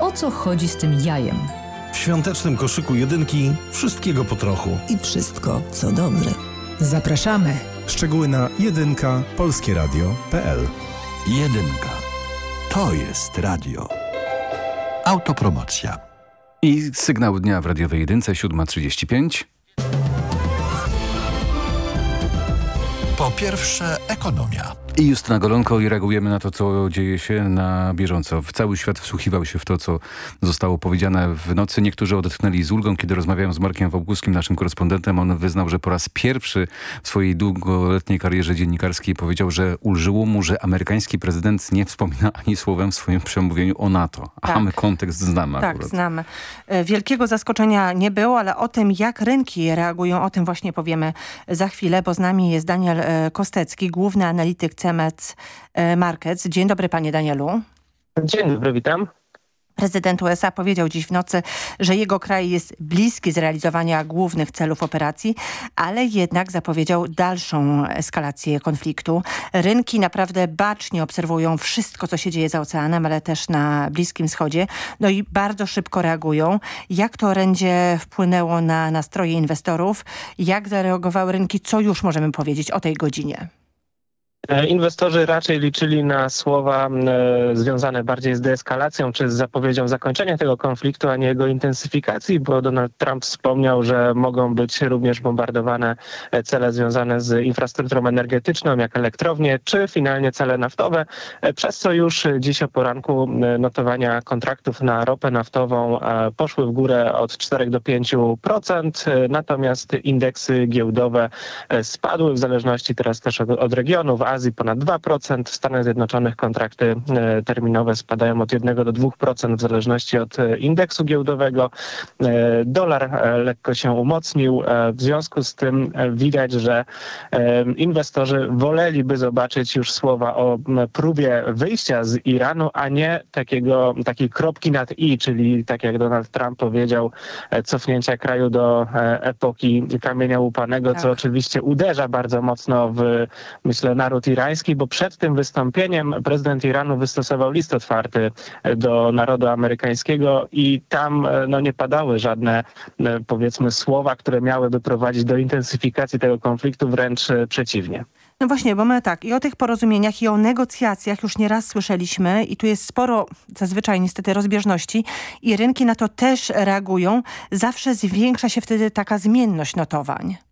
o co chodzi z tym jajem. W świątecznym koszyku jedynki wszystkiego po trochu. I wszystko, co dobre. Zapraszamy. Szczegóły na jedynka polskieradio.pl Jedynka. To jest radio. Autopromocja. I sygnał dnia w radiowej jedynce 7.35. Po pierwsze, ekonomia. I Justyna Golonko i reagujemy na to, co dzieje się na bieżąco. Cały świat wsłuchiwał się w to, co zostało powiedziane w nocy. Niektórzy odetchnęli z ulgą, kiedy rozmawiałem z Markiem Wałbuskim, naszym korespondentem. On wyznał, że po raz pierwszy w swojej długoletniej karierze dziennikarskiej powiedział, że ulżyło mu, że amerykański prezydent nie wspomina ani słowem w swoim przemówieniu o NATO. A Tak. my kontekst znamy Tak, akurat. znamy. E, Wielkiego zaskoczenia nie było, ale o tym, jak rynki reagują, o tym właśnie powiemy za chwilę, bo z nami jest Daniel e, Kostecki, główny analityk CEMEC e, Markets. Dzień dobry, panie Danielu. Dzień dobry, witam. Prezydent USA powiedział dziś w nocy, że jego kraj jest bliski zrealizowania głównych celów operacji, ale jednak zapowiedział dalszą eskalację konfliktu. Rynki naprawdę bacznie obserwują wszystko, co się dzieje za oceanem, ale też na Bliskim Wschodzie. No i bardzo szybko reagują. Jak to będzie wpłynęło na nastroje inwestorów? Jak zareagowały rynki? Co już możemy powiedzieć o tej godzinie? E, Inwestorzy raczej liczyli na słowa e, związane bardziej z deeskalacją czy z zapowiedzią zakończenia tego konfliktu, a nie jego intensyfikacji, bo Donald Trump wspomniał, że mogą być również bombardowane e, cele związane z infrastrukturą energetyczną, jak elektrownie, czy finalnie cele naftowe, przez co już dziś o poranku notowania kontraktów na ropę naftową poszły w górę od 4 do 5%, e, natomiast indeksy giełdowe spadły w zależności teraz też od, od regionu. W Azji ponad 2%, w Stanach Zjednoczonych kontrakty e, terminowe spadają od 1 do 2% w zależności od e, indeksu giełdowego. E, Dolar lekko się umocnił. W związku z tym widać, że inwestorzy woleliby zobaczyć już słowa o próbie wyjścia z Iranu, a nie takiego, takiej kropki nad i, czyli tak jak Donald Trump powiedział, cofnięcia kraju do epoki kamienia łupanego, co Tak. oczywiście uderza bardzo mocno w, myślę, naród irański, bo przed tym wystąpieniem prezydent Iranu wystosował list otwarty do narodu amerykańskiego i tam e, no, nie padały żadne, e, powiedzmy, słowa, które miałyby prowadzić do intensyfikacji tego konfliktu, wręcz e, przeciwnie. No właśnie, bo my tak, i o tych porozumieniach, i o negocjacjach już nieraz słyszeliśmy i tu jest sporo zazwyczaj niestety rozbieżności i rynki na to też reagują. Zawsze zwiększa się wtedy taka zmienność notowań.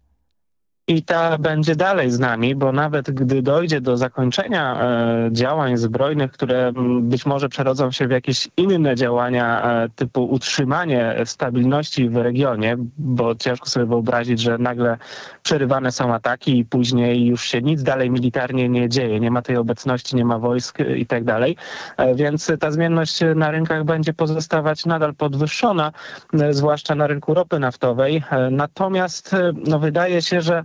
I ta będzie dalej z nami, bo nawet gdy dojdzie do zakończenia e, działań zbrojnych, które być może przerodzą się w jakieś inne działania e, typu utrzymanie stabilności w regionie, bo ciężko sobie wyobrazić, że nagle przerywane są ataki i później już się nic dalej militarnie nie dzieje, nie ma tej obecności, nie ma wojsk i tak dalej. E, Więc ta zmienność na rynkach będzie pozostawać nadal podwyższona, e, zwłaszcza na rynku ropy naftowej. E, Natomiast e, no, wydaje się, że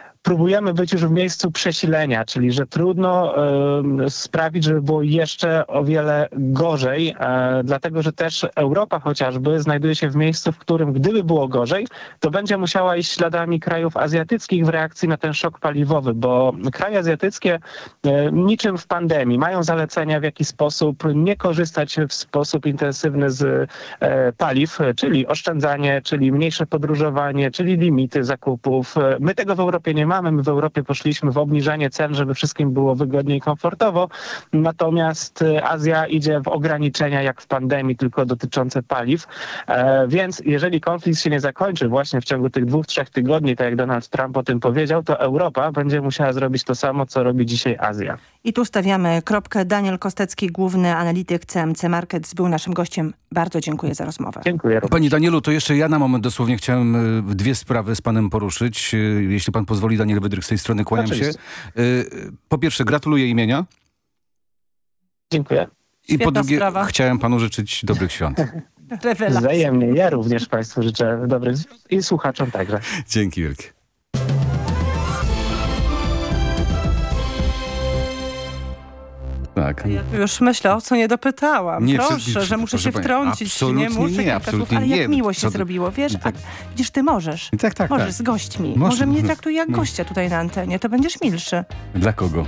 próbujemy być już w miejscu przesilenia, czyli że trudno e, sprawić, żeby było jeszcze o wiele gorzej, e, dlatego że też Europa chociażby znajduje się w miejscu, w którym gdyby było gorzej, to będzie musiała iść śladami krajów azjatyckich w reakcji na ten szok paliwowy, bo kraje azjatyckie e, niczym w pandemii mają zalecenia w jaki sposób nie korzystać w sposób intensywny z e, paliw, czyli oszczędzanie, czyli mniejsze podróżowanie, czyli limity zakupów. My tego w Europie nie mamy. My w Europie poszliśmy w obniżanie cen, żeby wszystkim było wygodniej i komfortowo. Natomiast e, Azja idzie w ograniczenia jak w pandemii, tylko dotyczące paliw. E, Więc jeżeli konflikt się nie zakończy właśnie w ciągu tych dwóch, trzech tygodni, tak jak Donald Trump o tym powiedział, to Europa będzie musiała zrobić to samo, co robi dzisiaj Azja. I tu stawiamy kropkę. Daniel Kostecki, główny analityk CMC Markets, był naszym gościem. Bardzo dziękuję za rozmowę. Dziękuję. Panie Danielu, to jeszcze ja na moment dosłownie chciałem y, dwie sprawy z panem poruszyć. Jeśli pan pozwoli, Daniel Wydryk z tej strony, kłaniam Oczywiście. się. Y, Po pierwsze, gratuluję imienia. Dziękuję. I po Świetna drugie, sprawa. chciałem panu życzyć dobrych świąt. Rewelacja. Wzajemnie. Ja również Państwu życzę dobrych i słuchaczom także. Dzięki wielkie. Tak. Ja tu już myślę, o co nie dopytałam. Nie, Proszę, że muszę proszę się wtrącić. absolutnie nie muszę nie, absolutnie słów, ale nie. jak miło się zrobiło, wiesz? Tak. A, widzisz, ty możesz. Tak, tak, możesz tak. z gośćmi. Może- Może mnie traktuj jak no. gościa tutaj na antenie, to będziesz milszy. Dla kogo?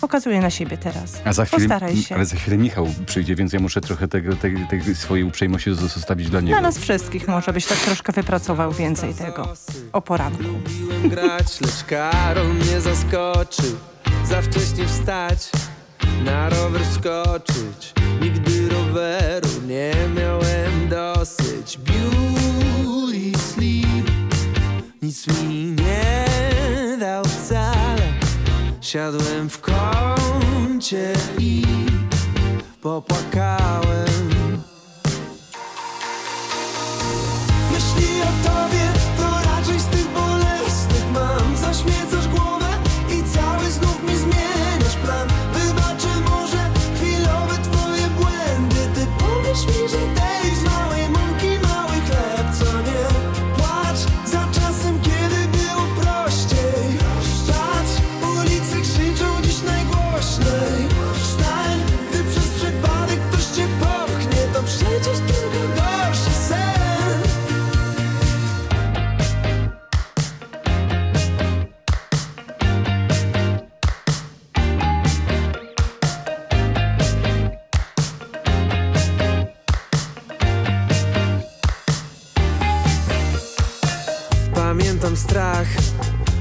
Pokazuje na siebie teraz. A za chwilę, Postaraj się. ale za chwilę Michał przyjdzie, więc ja muszę trochę tego, tej, tej swojej uprzejmości zostawić dla niego. Dla nas wszystkich może byś tak troszkę wypracował więcej tego o poranku. Lubiłem grać, lecz Karol mnie zaskoczył Za wcześnie wstać, na rower skoczyć. Nigdy roweru nie miałem dosyć. Beauty sleep Nic mi nie dał wcale. Siadłem w kącie i popłakałem. Myśli o tobie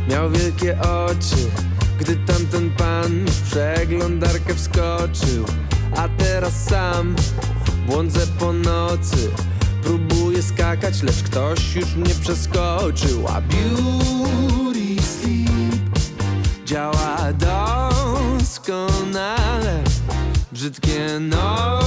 miał wielkie oczy Gdy tamten pan w przeglądarkę wskoczył. A teraz sam błądzę po nocy Próbuję skakać, lecz ktoś już mnie przeskoczył. A beauty sleep działa doskonale Brzydkie noski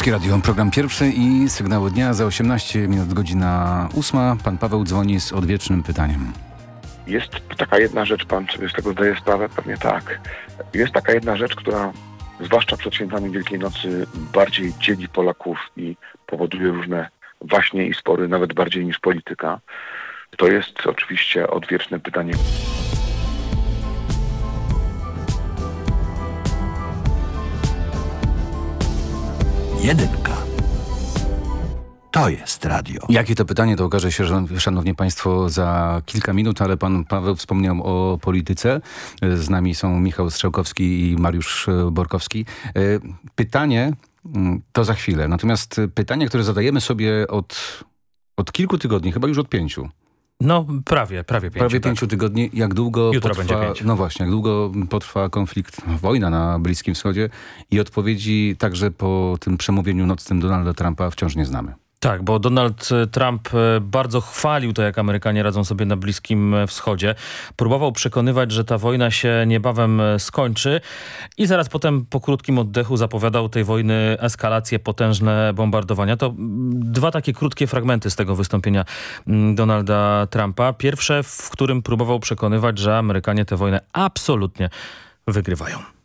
Polskie Radio, program pierwszy i sygnały dnia za 18 minut, godzina 8. Pan Paweł dzwoni z odwiecznym pytaniem. Jest taka jedna rzecz, pan sobie z tego zdaje sprawę? Pewnie tak. Jest taka jedna rzecz, która zwłaszcza przed świętami Wielkiej Nocy bardziej dzieli Polaków i powoduje różne waśnie i spory, nawet bardziej niż polityka. To jest oczywiście odwieczne pytanie. Jedynka. To jest radio. Jakie to pytanie, to okaże się, szanowni państwo, za kilka minut, ale pan Paweł wspomniał o polityce. Z nami są Michał Strzałkowski i Mariusz Borkowski. E, Pytanie mm, to za chwilę. Natomiast pytanie, które zadajemy sobie od, od kilku tygodni, chyba już od pięciu. No prawie, prawie pięciu. Prawie tak. pięciu tygodni. Jak długo Jutro potrwa, będzie pięć. No właśnie, jak długo potrwa konflikt, wojna na Bliskim Wschodzie i odpowiedzi także po tym przemówieniu nocnym Donalda Trumpa wciąż nie znamy. Tak, bo Donald e, Trump e, bardzo chwalił to, jak Amerykanie radzą sobie na Bliskim e, Wschodzie. Próbował przekonywać, że ta wojna się niebawem skończy i zaraz potem po krótkim oddechu zapowiadał tej wojny eskalację, potężne bombardowania. To mm, dwa takie krótkie fragmenty z tego wystąpienia mm, Donalda Trumpa. Pierwsze, w którym próbował przekonywać, że Amerykanie tę wojnę absolutnie wygrywają.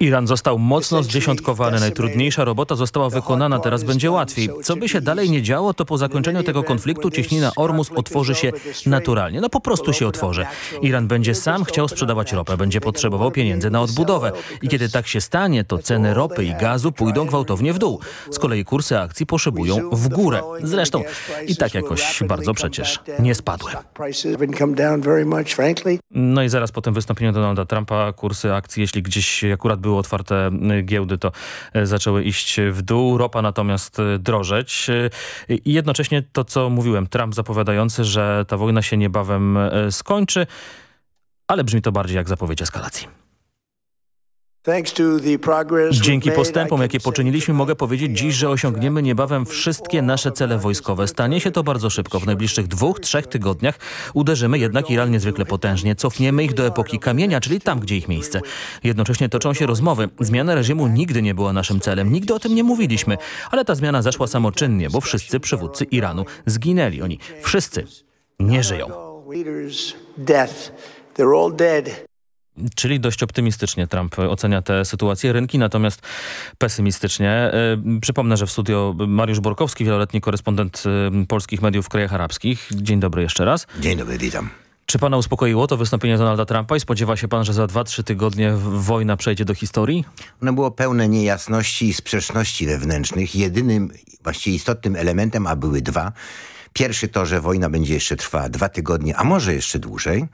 Iran został mocno zdziesiątkowany. Najtrudniejsza robota została wykonana, teraz będzie łatwiej. Co by się dalej nie działo, to po zakończeniu tego konfliktu cieśnina Ormus otworzy się naturalnie. No po prostu się otworzy. Iran będzie sam chciał sprzedawać ropę, będzie potrzebował pieniędzy na odbudowę. I kiedy tak się stanie, to ceny ropy i gazu pójdą gwałtownie w dół. Z kolei kursy akcji poszybują w górę. Zresztą i tak jakoś bardzo przecież nie spadły. No i zaraz po tym wystąpieniu Donalda Trumpa kursy akcji, jeśli jeśli gdzieś akurat były otwarte giełdy, to zaczęły iść w dół. Ropa natomiast drożeć. I jednocześnie to, co mówiłem, Trump zapowiadający, że ta wojna się niebawem skończy, ale brzmi to bardziej jak zapowiedź eskalacji. Dzięki postępom, jakie poczyniliśmy, mogę powiedzieć dziś, że osiągniemy niebawem wszystkie nasze cele wojskowe. Stanie się to bardzo szybko. W najbliższych dwóch, trzech tygodniach uderzymy jednak Iran niezwykle potężnie. Cofniemy ich do epoki kamienia, czyli tam, gdzie ich miejsce. Jednocześnie toczą się rozmowy. Zmiana reżimu nigdy nie była naszym celem. Nigdy o tym nie mówiliśmy. Ale ta zmiana zaszła samoczynnie, bo wszyscy przywódcy Iranu zginęli. Oni wszyscy nie żyją. Czyli dość optymistycznie Trump ocenia tę sytuację. Rynki natomiast pesymistycznie. Przypomnę, że w studio Mariusz Borkowski, wieloletni korespondent polskich mediów w krajach arabskich. Dzień dobry jeszcze raz. Dzień dobry, witam. Czy pana uspokoiło to wystąpienie Donalda Trumpa i spodziewa się pan, że za 2-3 tygodnie wojna przejdzie do historii? Ono było pełne niejasności i sprzeczności wewnętrznych. Jedynym, właściwie istotnym elementem, a były dwa, Pierwszy to, że wojna będzie jeszcze trwała dwa tygodnie, a może jeszcze dłużej.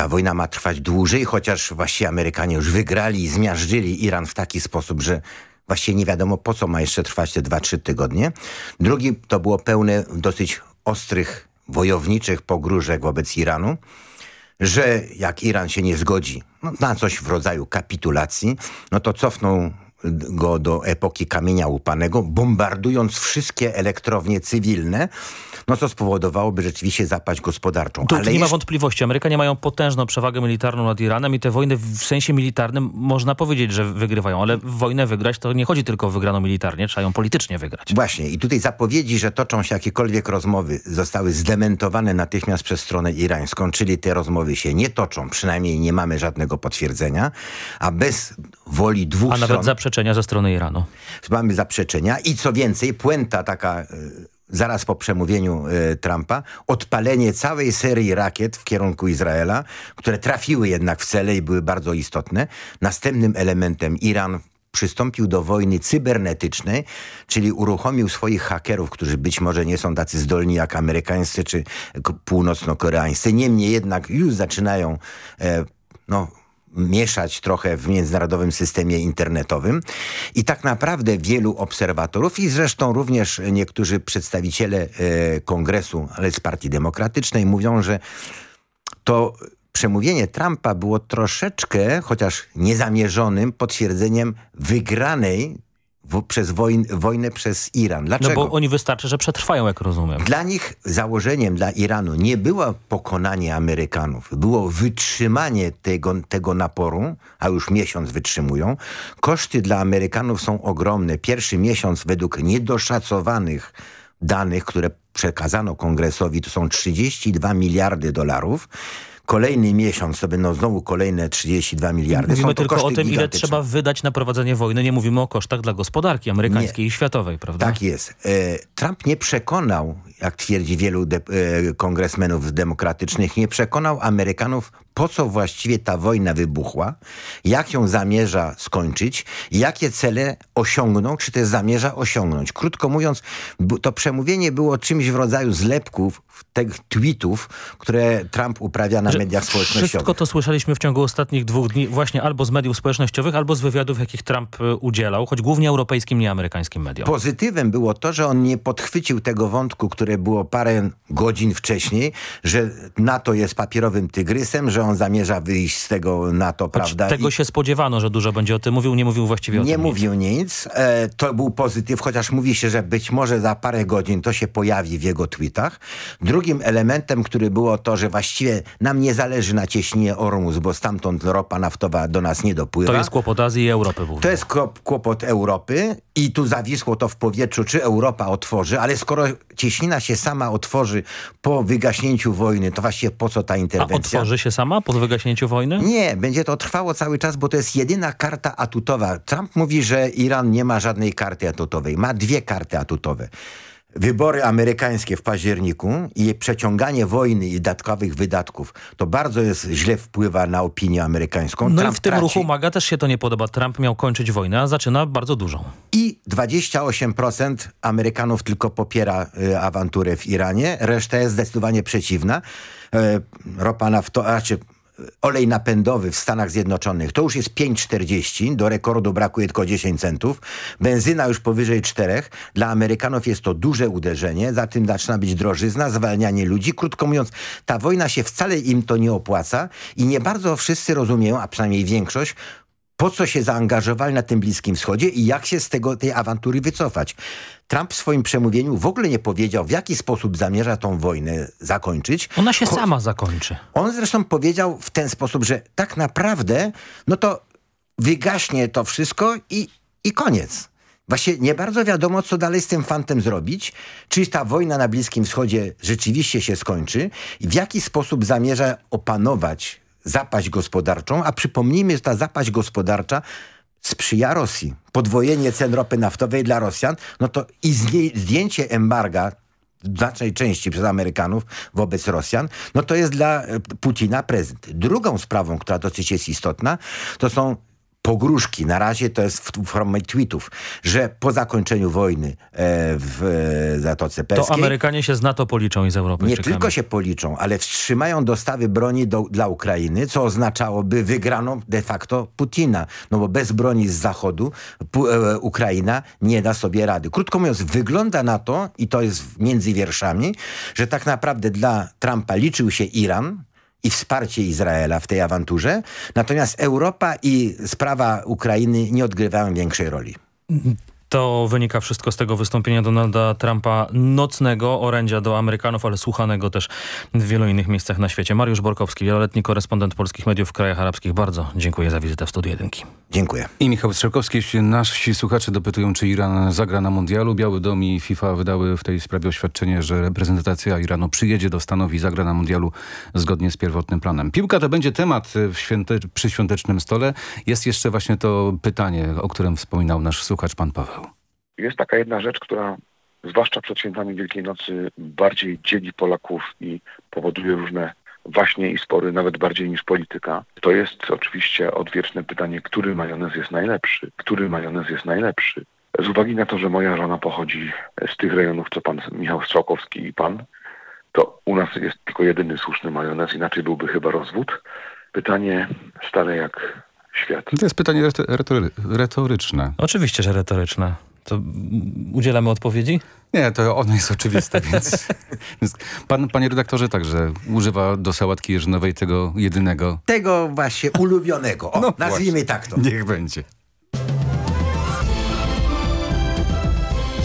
Ta wojna ma trwać dłużej, chociaż właściwie Amerykanie już wygrali i zmiażdżyli Iran w taki sposób, że właściwie nie wiadomo po co ma jeszcze trwać te 2-3 tygodnie. Drugi to było pełne dosyć ostrych, wojowniczych pogróżek wobec Iranu, że jak Iran się nie zgodzi no, na coś w rodzaju kapitulacji, no to cofną go do epoki kamienia łupanego, bombardując wszystkie elektrownie cywilne, no co spowodowałoby rzeczywiście zapaść gospodarczą. Tu, Ale nie jeszcze... ma wątpliwości. Amerykanie mają potężną przewagę militarną nad Iranem i te wojny w sensie militarnym można powiedzieć, że wygrywają, ale wojnę wygrać to nie chodzi tylko o wygraną militarnie, trzeba ją politycznie wygrać. Właśnie i tutaj zapowiedzi, że toczą się jakiekolwiek rozmowy zostały zdementowane natychmiast przez stronę irańską, czyli te rozmowy się nie toczą, przynajmniej nie mamy żadnego potwierdzenia, a bez woli dwóch a stron... Nawet zaprzeczenia ze strony Iranu. Mamy zaprzeczenia i co więcej, puenta taka zaraz po przemówieniu y, Trumpa, odpalenie całej serii rakiet w kierunku Izraela, które trafiły jednak w cele i były bardzo istotne. Następnym elementem Iran przystąpił do wojny cybernetycznej, czyli uruchomił swoich hakerów, którzy być może nie są tacy zdolni jak amerykańscy czy północno-koreańscy. Niemniej jednak już zaczynają e, no, mieszać trochę w międzynarodowym systemie internetowym. I tak naprawdę wielu obserwatorów i zresztą również niektórzy przedstawiciele e, kongresu, ale z Partii Demokratycznej mówią, że to przemówienie Trumpa było troszeczkę, chociaż niezamierzonym, potwierdzeniem wygranej w, przez wojn, wojnę przez Iran. Dlaczego? No bo oni wystarczy, że przetrwają, jak rozumiem. Dla nich założeniem dla Iranu nie było pokonanie Amerykanów, było wytrzymanie tego, tego naporu, a już miesiąc wytrzymują. Koszty dla Amerykanów są ogromne. Pierwszy miesiąc według niedoszacowanych danych, które przekazano kongresowi, to są 32 miliardy dolarów kolejny miesiąc to będą znowu kolejne 32 miliardy. Mówimy tylko o tym, ile trzeba wydać na prowadzenie wojny. Nie mówimy o kosztach dla gospodarki amerykańskiej nie. i światowej, prawda? Tak jest. E, Trump nie przekonał, jak twierdzi wielu de e, kongresmenów demokratycznych, nie przekonał Amerykanów, po co właściwie ta wojna wybuchła, jak ją zamierza skończyć, jakie cele osiągną, czy też zamierza osiągnąć. Krótko mówiąc, to przemówienie było czymś w rodzaju zlepków tych tweetów, które Trump uprawia na mediach społecznościowych. Wszystko to słyszeliśmy w ciągu ostatnich dwóch dni właśnie albo z mediów społecznościowych, albo z wywiadów, jakich Trump e, udzielał, choć głównie europejskim, nie amerykańskim mediom. Pozytywem było to, że on nie podchwycił tego wątku, które było parę godzin wcześniej, że NATO jest papierowym tygrysem, że on zamierza wyjść z tego NATO, choć prawda? tego I... się spodziewano, że dużo będzie o tym mówił, nie mówił właściwie o nie tym Nie mówił nic. nic. E, to był pozytyw, chociaż mówi się, że być może za parę godzin to się pojawi w jego tweetach. Drugim elementem, który było to, że właściwie nam nie zależy na cieśninie Ormus, bo stamtąd ropa naftowa do nas nie dopływa. To jest kłopot Azji i Europy. Głównie. To jest kłopot Europy i tu zawisło to w powietrzu, czy Europa otworzy, ale skoro cieśnina się sama otworzy po wygaśnięciu wojny, to właściwie po co ta interwencja? A otworzy się sama po wygaśnięciu wojny? Nie, będzie to trwało cały czas, bo to jest jedyna karta atutowa. Trump mówi, że Iran nie ma żadnej karty atutowej. Ma dwie karty atutowe wybory amerykańskie w październiku i przeciąganie wojny i dodatkowych wydatków, to bardzo jest źle wpływa na opinię amerykańską. No Trump i w tym traci... ruchu MAGA też się to nie podoba. Trump miał kończyć wojnę, a zaczyna bardzo dużą. I 28% Amerykanów tylko popiera y, awanturę w Iranie, reszta jest zdecydowanie przeciwna. Y, ropa naftowa, znaczy olej napędowy w Stanach Zjednoczonych to już jest 5,40, do rekordu brakuje tylko 10 centów. Benzyna już powyżej 4. Dla Amerykanów jest to duże uderzenie, za tym zaczyna być drożyzna, zwalnianie ludzi. Krótko mówiąc, ta wojna się wcale im to nie opłaca i nie bardzo wszyscy rozumieją, a przynajmniej większość, po co się zaangażowali na tym Bliskim Wschodzie i jak się z tego, tej awantury wycofać. Trump w swoim przemówieniu w ogóle nie powiedział, w jaki sposób zamierza tą wojnę zakończyć. Ona się sama zakończy. On zresztą powiedział w ten sposób, że tak naprawdę, no to wygaśnie to wszystko i, i koniec. Właśnie nie bardzo wiadomo, co dalej z tym fantem zrobić. Czy ta wojna na Bliskim Wschodzie rzeczywiście się skończy i w jaki sposób zamierza opanować zapaść gospodarczą, a przypomnijmy, że ta zapaść gospodarcza sprzyja Rosji. Podwojenie cen ropy naftowej dla Rosjan, no to i zdjęcie embarga w znacznej części przez Amerykanów wobec Rosjan, no to jest dla e, Putina prezent. Drugą sprawą, która dosyć jest istotna, to są pogróżki, na razie to jest w formie tweetów, że po zakończeniu wojny e, w e, Zatoce Perskiej... To Amerykanie się z NATO policzą i z Europy. Nie tylko się policzą, ale wstrzymają dostawy broni do, dla Ukrainy, co oznaczałoby wygraną de facto Putina. No bo bez broni z Zachodu e, Ukraina nie da sobie rady. Krótko mówiąc, wygląda na to, i to jest między wierszami, że tak naprawdę dla Trumpa liczył się Iran, i wsparcie Izraela w tej awanturze. Natomiast Europa i sprawa Ukrainy nie odgrywają większej roli. To wynika wszystko z tego wystąpienia Donalda Trumpa nocnego, orędzia do Amerykanów, ale słuchanego też w wielu innych miejscach na świecie. Mariusz Borkowski, wieloletni korespondent polskich mediów w krajach arabskich. Bardzo dziękuję za wizytę w Studiu Jedynki. Dziękuję. I Michał Strzałkowski, jeśli nasi słuchacze dopytują, czy Iran zagra na mundialu, Biały Dom i FIFA wydały w tej sprawie oświadczenie, że reprezentacja Iranu przyjedzie do Stanów i zagra na mundialu zgodnie z pierwotnym planem. Piłka to będzie temat w święte, przy świątecznym stole. Jest jeszcze właśnie to pytanie, o którym wspominał nasz słuchacz, pan Paweł. Jest taka jedna rzecz, która zwłaszcza przed świętami Wielkiej Nocy bardziej dzieli Polaków i powoduje różne właśnie i spory, nawet bardziej niż polityka. To jest oczywiście odwieczne pytanie, który majonez jest najlepszy? Który majonez jest najlepszy? Z uwagi na to, że moja żona pochodzi z tych rejonów, co pan Michał Strzałkowski i pan, to u nas jest tylko jedyny słuszny majonez, inaczej byłby chyba rozwód. Pytanie stare jak świat. To jest pytanie retory retoryczne. Oczywiście, że retoryczne. To udzielamy odpowiedzi? Nie, to ono jest oczywiste, więc, więc pan, panie redaktorze także używa do sałatki jeżynowej tego jedynego. Tego właśnie ulubionego. O, no nazwijmy właśnie. tak to. Niech będzie.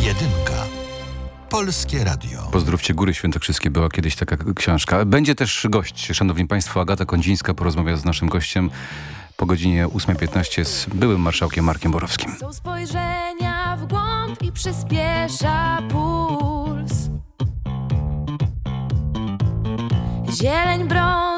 Jedynka. Polskie Radio. Pozdrówcie Góry Świętokrzyskie była kiedyś taka książka. Będzie też gość, szanowni państwo, Agata Kondzińska porozmawia z naszym gościem po godzinie 8.15 z byłym marszałkiem Markiem Borowskim. Są spojrzenia głąb i przyspiesza puls. Zieleń, brąz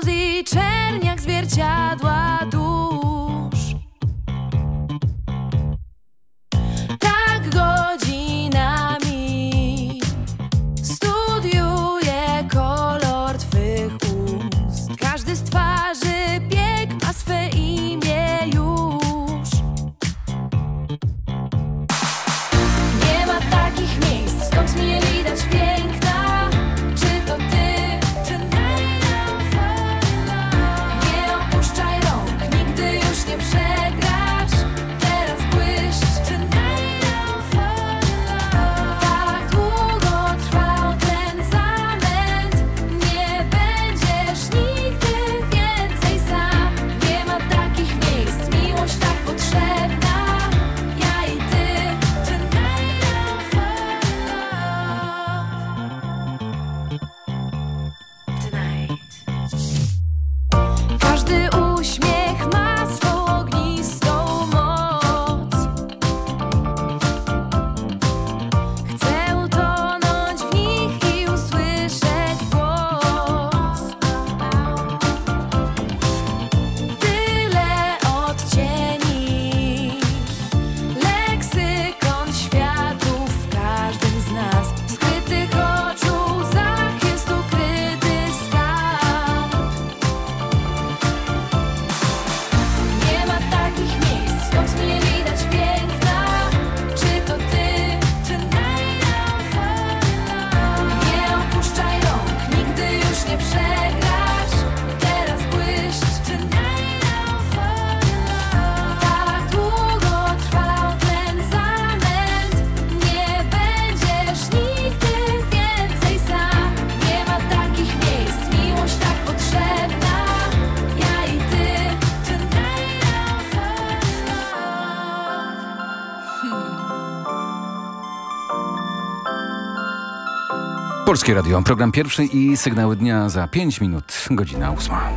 Polskie Radio, program pierwszy i sygnały dnia za 5 minut, godzina ósma.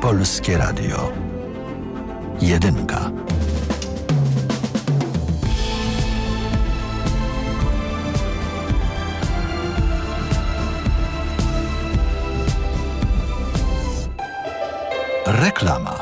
Polskie Radio. Jedynka. Reklama.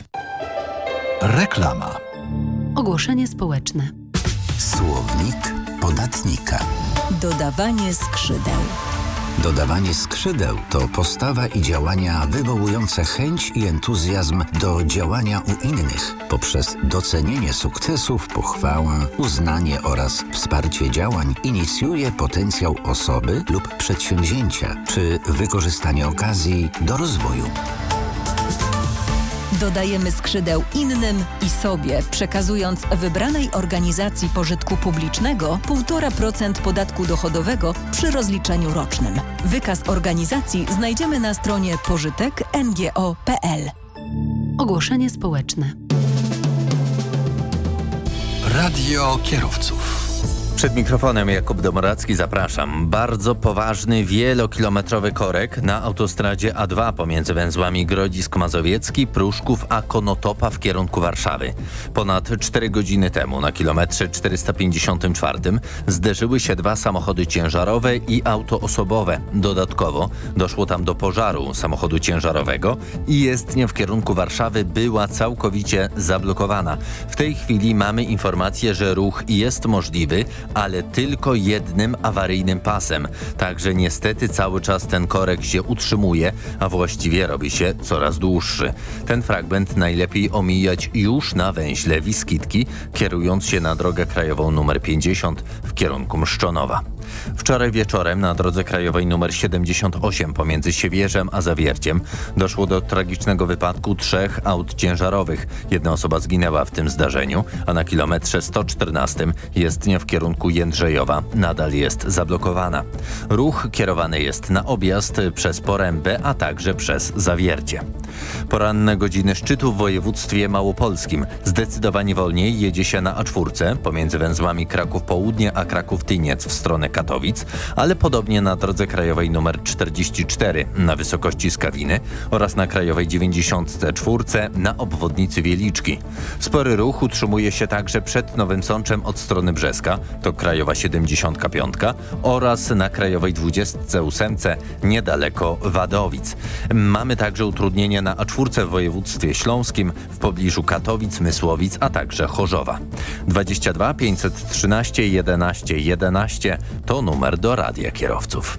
Reklama. Ogłoszenie społeczne. Słownik podatnika. Dodawanie skrzydeł. Dodawanie skrzydeł to postawa i działania wywołujące chęć i entuzjazm do działania u innych poprzez docenienie sukcesów, pochwałę, uznanie oraz wsparcie działań inicjuje potencjał osoby lub przedsięwzięcia czy wykorzystanie okazji do rozwoju. Dodajemy skrzydeł innym i sobie, przekazując wybranej organizacji pożytku publicznego 1,5% podatku dochodowego przy rozliczeniu rocznym. Wykaz organizacji znajdziemy na stronie pożytek.ngo.pl. Ogłoszenie społeczne. Radio kierowców. Przed mikrofonem Jakub Domoracki zapraszam. Bardzo poważny, wielokilometrowy korek na autostradzie A2 pomiędzy węzłami Grodzisk Mazowiecki, Pruszków a Konotopa w kierunku Warszawy. Ponad 4 godziny temu na kilometrze 454 zderzyły się dwa samochody ciężarowe i auto osobowe. Dodatkowo doszło tam do pożaru samochodu ciężarowego i jezdnia w kierunku Warszawy była całkowicie zablokowana. W tej chwili mamy informację, że ruch jest możliwy, ale tylko jednym awaryjnym pasem. Także niestety cały czas ten korek się utrzymuje, a właściwie robi się coraz dłuższy. Ten fragment najlepiej omijać już na węźle Wiskitki, kierując się na drogę krajową nr 50 w kierunku Mszczonowa. Wczoraj wieczorem na drodze krajowej nr 78 pomiędzy Siewierzem a Zawierciem doszło do tragicznego wypadku trzech aut ciężarowych. Jedna osoba zginęła w tym zdarzeniu, a na kilometrze 114 jezdnia w kierunku Jędrzejowa nadal jest zablokowana. Ruch kierowany jest na objazd przez Porębę, a także przez Zawiercie. Poranne godziny szczytu w województwie małopolskim. Zdecydowanie wolniej jedzie się na A4 pomiędzy węzłami Kraków Południe a Kraków Tyniec w stronę Katowic, ale podobnie na drodze krajowej nr 44 na wysokości Skawiny oraz na krajowej 94 na obwodnicy Wieliczki. Spory ruch utrzymuje się także przed Nowym Sączem od strony Brzeska, to krajowa 75 oraz na krajowej 28 niedaleko Wadowic. Mamy także utrudnienia na A4 w województwie śląskim, w pobliżu Katowic, Mysłowic, a także Chorzowa. 22 513 11 11 to numer do radia kierowców.